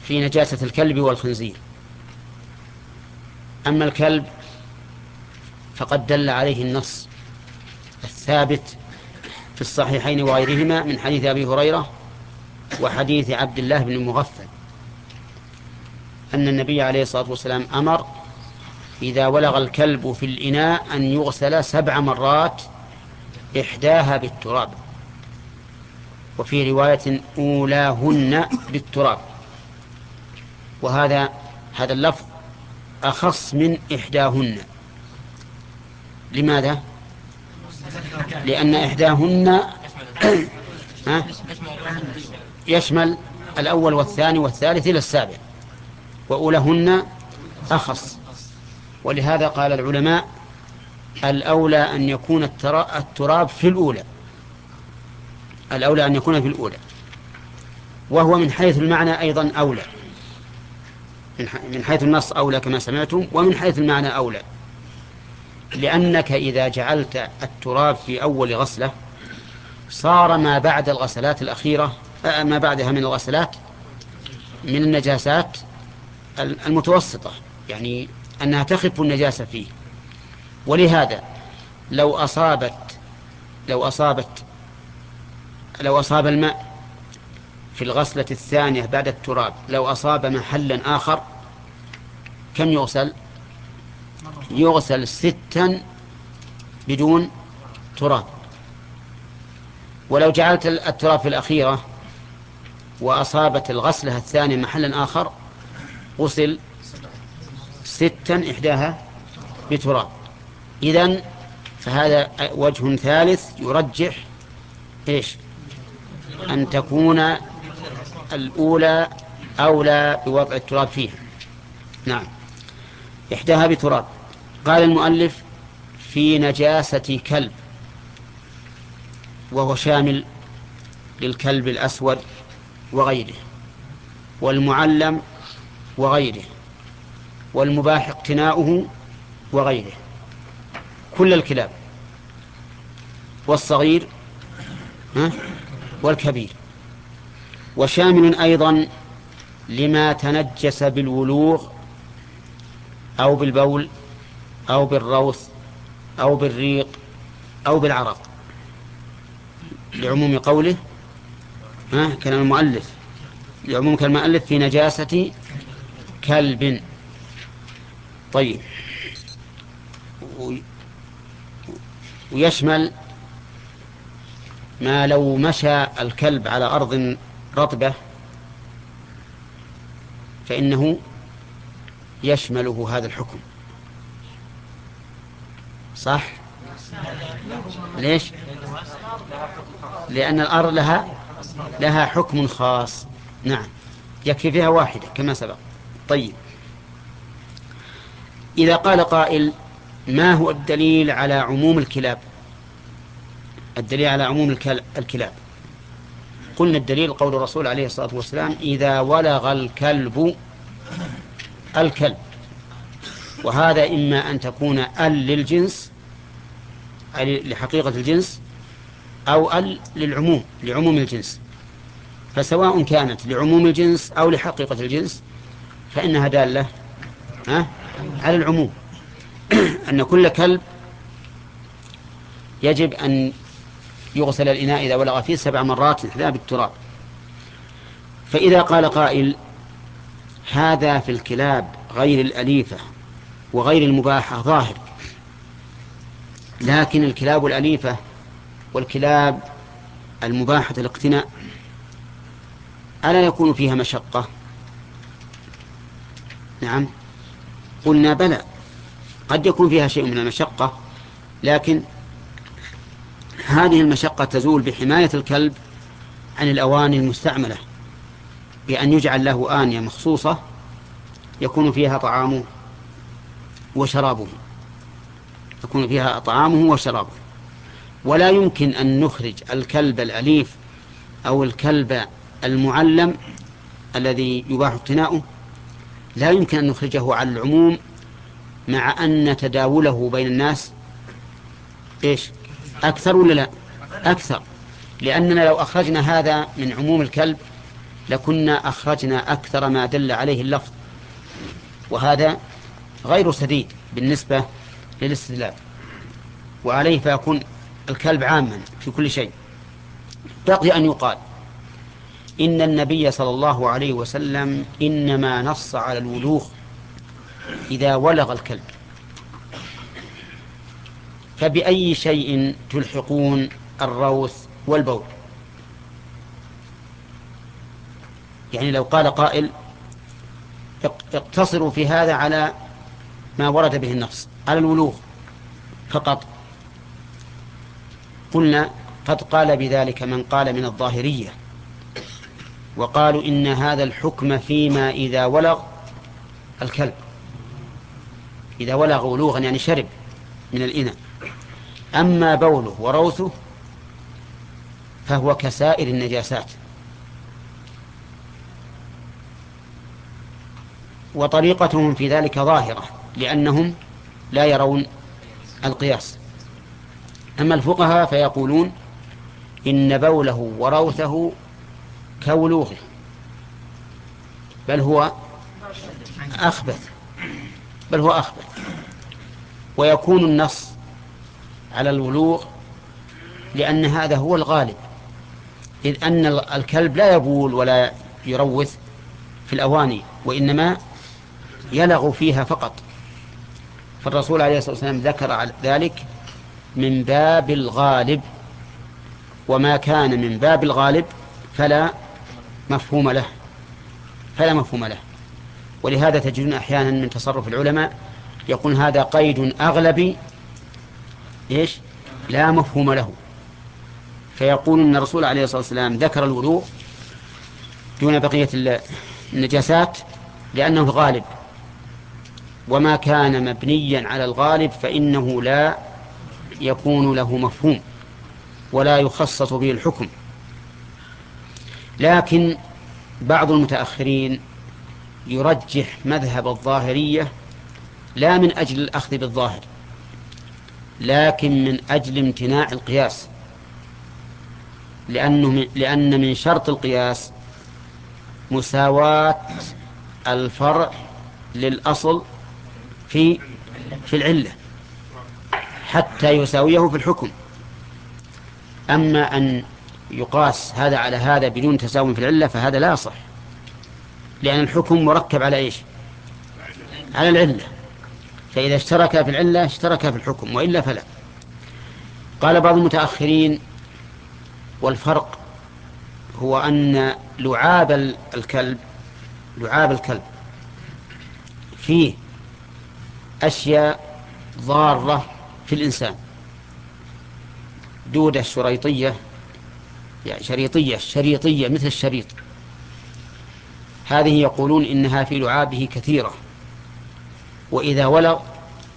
في نجاسة الكلب والخنزير. أما الكلب فقد دل عليه النص الثابت في الصحيحين وغيرهما من حديث أبي هريرة وحديث عبد الله بن المغفل أن النبي عليه الصلاة والسلام أمر إذا ولغ الكلب في الإناء أن يغسل سبع مرات إحداها بالتراب. وفي رواية أولاهن بالتراب. وهذا هذا اللفظ أخص من إحداهن. لماذا؟ لأن إحداهن يشمل الأول والثاني والثالث إلى السابع وأولهن أخص. ولهذا قال العلماء الأولى أن يكون التراب في الأولى. الأولى أن يكون في الأولى. وهو من حيث المعنى أيضا أولى. من حيث النص أولى كما سمعتم ومن حيث المعنى أولى. لأنك إذا جعلت التراب في أول غسلة صار ما بعد الغسلات الأخيرة آه، ما بعدها من الغسلات من النجاسات المتوسطة يعني أنها تخف النجاسة فيه. ولهذا لو أصابت لو أصابت لو أصاب الماء في الغسلة الثانية بعد التراب لو أصاب محلا آخر كم يغسل؟ يغسل ستا بدون تراب. ولو جعلت التراب في الأخيرة وأصابت الغسلة الثانية محلا آخر غسل ستا إحداها بتراب. إذن فهذا وجه ثالث يرجح إيش؟ أن تكون الأولى أولى بوضع التراب فيها. نعم. إحداها بتراب. قال المؤلف في نجاسة كلب وهو شامل للكلب الأسود وغيره والمعلم وغيره والمباح اقتناؤه وغيره كل الكلاب والصغير والكبير. وشامل أيضا لما تنجس بالولوغ أو بالبول أو بالروث أو بالريق أو بالعرق. لعموم قوله ها كلام المؤلف. لعموم كلام المؤلف في نجاسة كلب. طيب. ويشمل ما لو مشى الكلب على أرض رطبة فإنه يشمله هذا الحكم. صح؟ ليش؟ لأن الأرض لها لها حكم خاص. نعم. يكفي فيها واحدة كما سبق. طيب. إذا قال قائل ما هو الدليل على عموم الكلاب؟ الدليل على عموم الكلاب. قلنا الدليل قول الرسول عليه الصلاة والسلام إذا ولغ الكلب الكلب. وهذا إما أن تكون أل للجنس لحقيقة الجنس أو أل للعموم لعموم الجنس. فسواء كانت لعموم الجنس أو لحقيقة الجنس فإنها دالة على العموم. أن كل كلب يجب أن يغسل الإناء إذا ولغ فيه سبع مرات حذاء بالتراب. فإذا قال قائل هذا في الكلاب غير الأليفة وغير المباحة ظاهر لكن الكلاب الأليفة والكلاب المباحة الاقتناء ألا يكون فيها مشقة؟ نعم. قلنا بلى قد يكون فيها شيء من المشقة لكن هذه المشقة تزول بحماية الكلب عن الأواني المستعملة بأن يجعل له آنية مخصوصة يكون فيها طعامه وشرابه. يكون فيها طعامه وشرابه. ولا يمكن أن نخرج الكلب الأليف أو الكلب المعلم الذي يباح اقتناؤه. لا يمكن أن نخرجه على العموم مع أن تداوله بين الناس. إيش؟ أكثر ولا لا؟ أكثر. لأننا لو أخرجنا هذا من عموم الكلب لكنا أخرجنا أكثر ما دل عليه اللفظ. وهذا غير سديد بالنسبة للاستدلال وعليه فيكون الكلب عاما في كل شيء. بقي أن يقال إن النبي صلى الله عليه وسلم إنما نص على الولوغ إذا ولغ الكلب. فبأي شيء تلحقون الروث والبول؟ يعني لو قال قائل اقتصروا في هذا على ما ورد به النص. على الولوغ فقط. قلنا قد قال بذلك من قال من الظاهرية. وقالوا إن هذا الحكم فيما إذا ولغ الكلب. إذا ولغ ولوغا يعني شرب من الإناء. أما بوله وروثه فهو كسائر النجاسات. وطريقتهم في ذلك ظاهرة لأنهم لا يرون القياس. أما الفقهاء فيقولون إن بوله وروثه كولوغه بل هو أخبث بل هو أخبث. ويكون النص على الولوغ لأن هذا هو الغالب إذ أن الكلب لا يبول ولا يروث في الأواني وإنما يلغ فيها فقط. فالرسول عليه الصلاة والسلام ذكر ذلك من باب الغالب. وما كان من باب الغالب فلا مفهوم له. فلا مفهوم له. ولهذا تجدون أحيانا من تصرف العلماء يقول هذا قيد أغلبي إيش؟ لا مفهوم له. فيقول أن الرسول عليه الصلاة والسلام ذكر الوضوء دون بقية النجاسات لأنه الغالب. وما كان مبنيا على الغالب فإنه لا يكون له مفهوم ولا يخصص به الحكم. لكن بعض المتأخرين يرجح مذهب الظاهرية لا من أجل الأخذ بالظاهر لكن من أجل امتناع القياس لأنه لأن من شرط القياس مساواة الفرع للأصل في في العلة حتى يساويه في الحكم. أما أن يقاس هذا على هذا بدون تساوي في العلة فهذا لا يصح لأن الحكم مركب على إيش؟ على العلة. فإذا اشترك في العلة اشترك في الحكم وإلا فلا. قال بعض المتأخرين والفرق هو أن لعاب الكلب لعاب الكلب فيه أشياء ضارة في الإنسان. دودة شريطية يعني شريطية شريطية مثل الشريط. هذه يقولون إنها في لعابه كثيرة. وإذا ولغ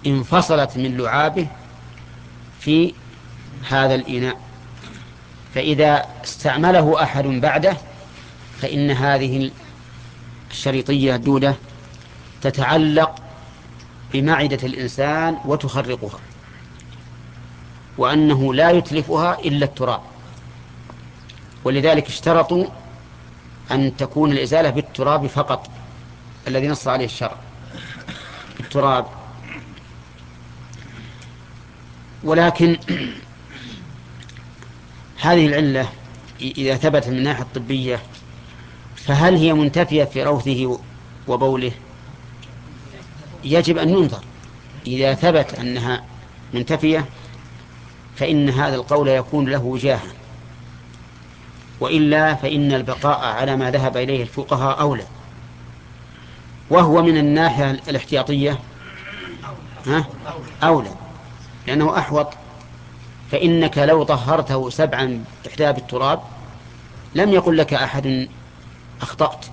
انفصلت من لعابه في هذا الإناء. فإذا استعمله أحد بعده فإن هذه الشريطية الدودة تتعلق بمعدة الإنسان وتخرقها وأنه لا يتلفها إلا التراب. ولذلك اشترطوا أن تكون الإزالة بالتراب فقط الذي نص عليه الشرع بالتراب ولكن هذه العلة إذا ثبت من الناحية الطبية فهل هي منتفية في روثه وبوله؟ يجب أن ينظر. إذا ثبت أنها منتفية فإن هذا القول يكون له وجاهة. وإلا فإن البقاء على ما ذهب إليه الفقهاء أولى. وهو من الناحية الاحتياطية ها؟ أولى. لأنه أحوط. فإنك لو طهرته سبعا إحدى بالتراب لم يقل لك أحد أخطأت.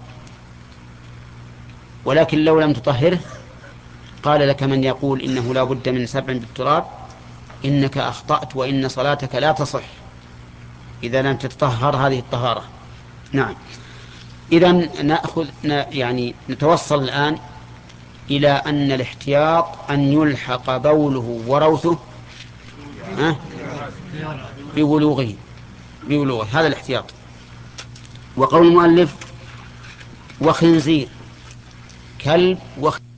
ولكن لو لم تطهره قال لك من يقول إنه لا بد من سبع بالتراب إنك أخطأت وإن صلاتك لا تصح. إذا لم تتطهر هذه الطهارة. نعم. إذا نأخذ يعني نتوصل الآن إلى أن الاحتياط أن يلحق بوله وروثه بولوغه بولوغه هذا الاحتياط. وقول المؤلف وخنزير كلب وخنزير.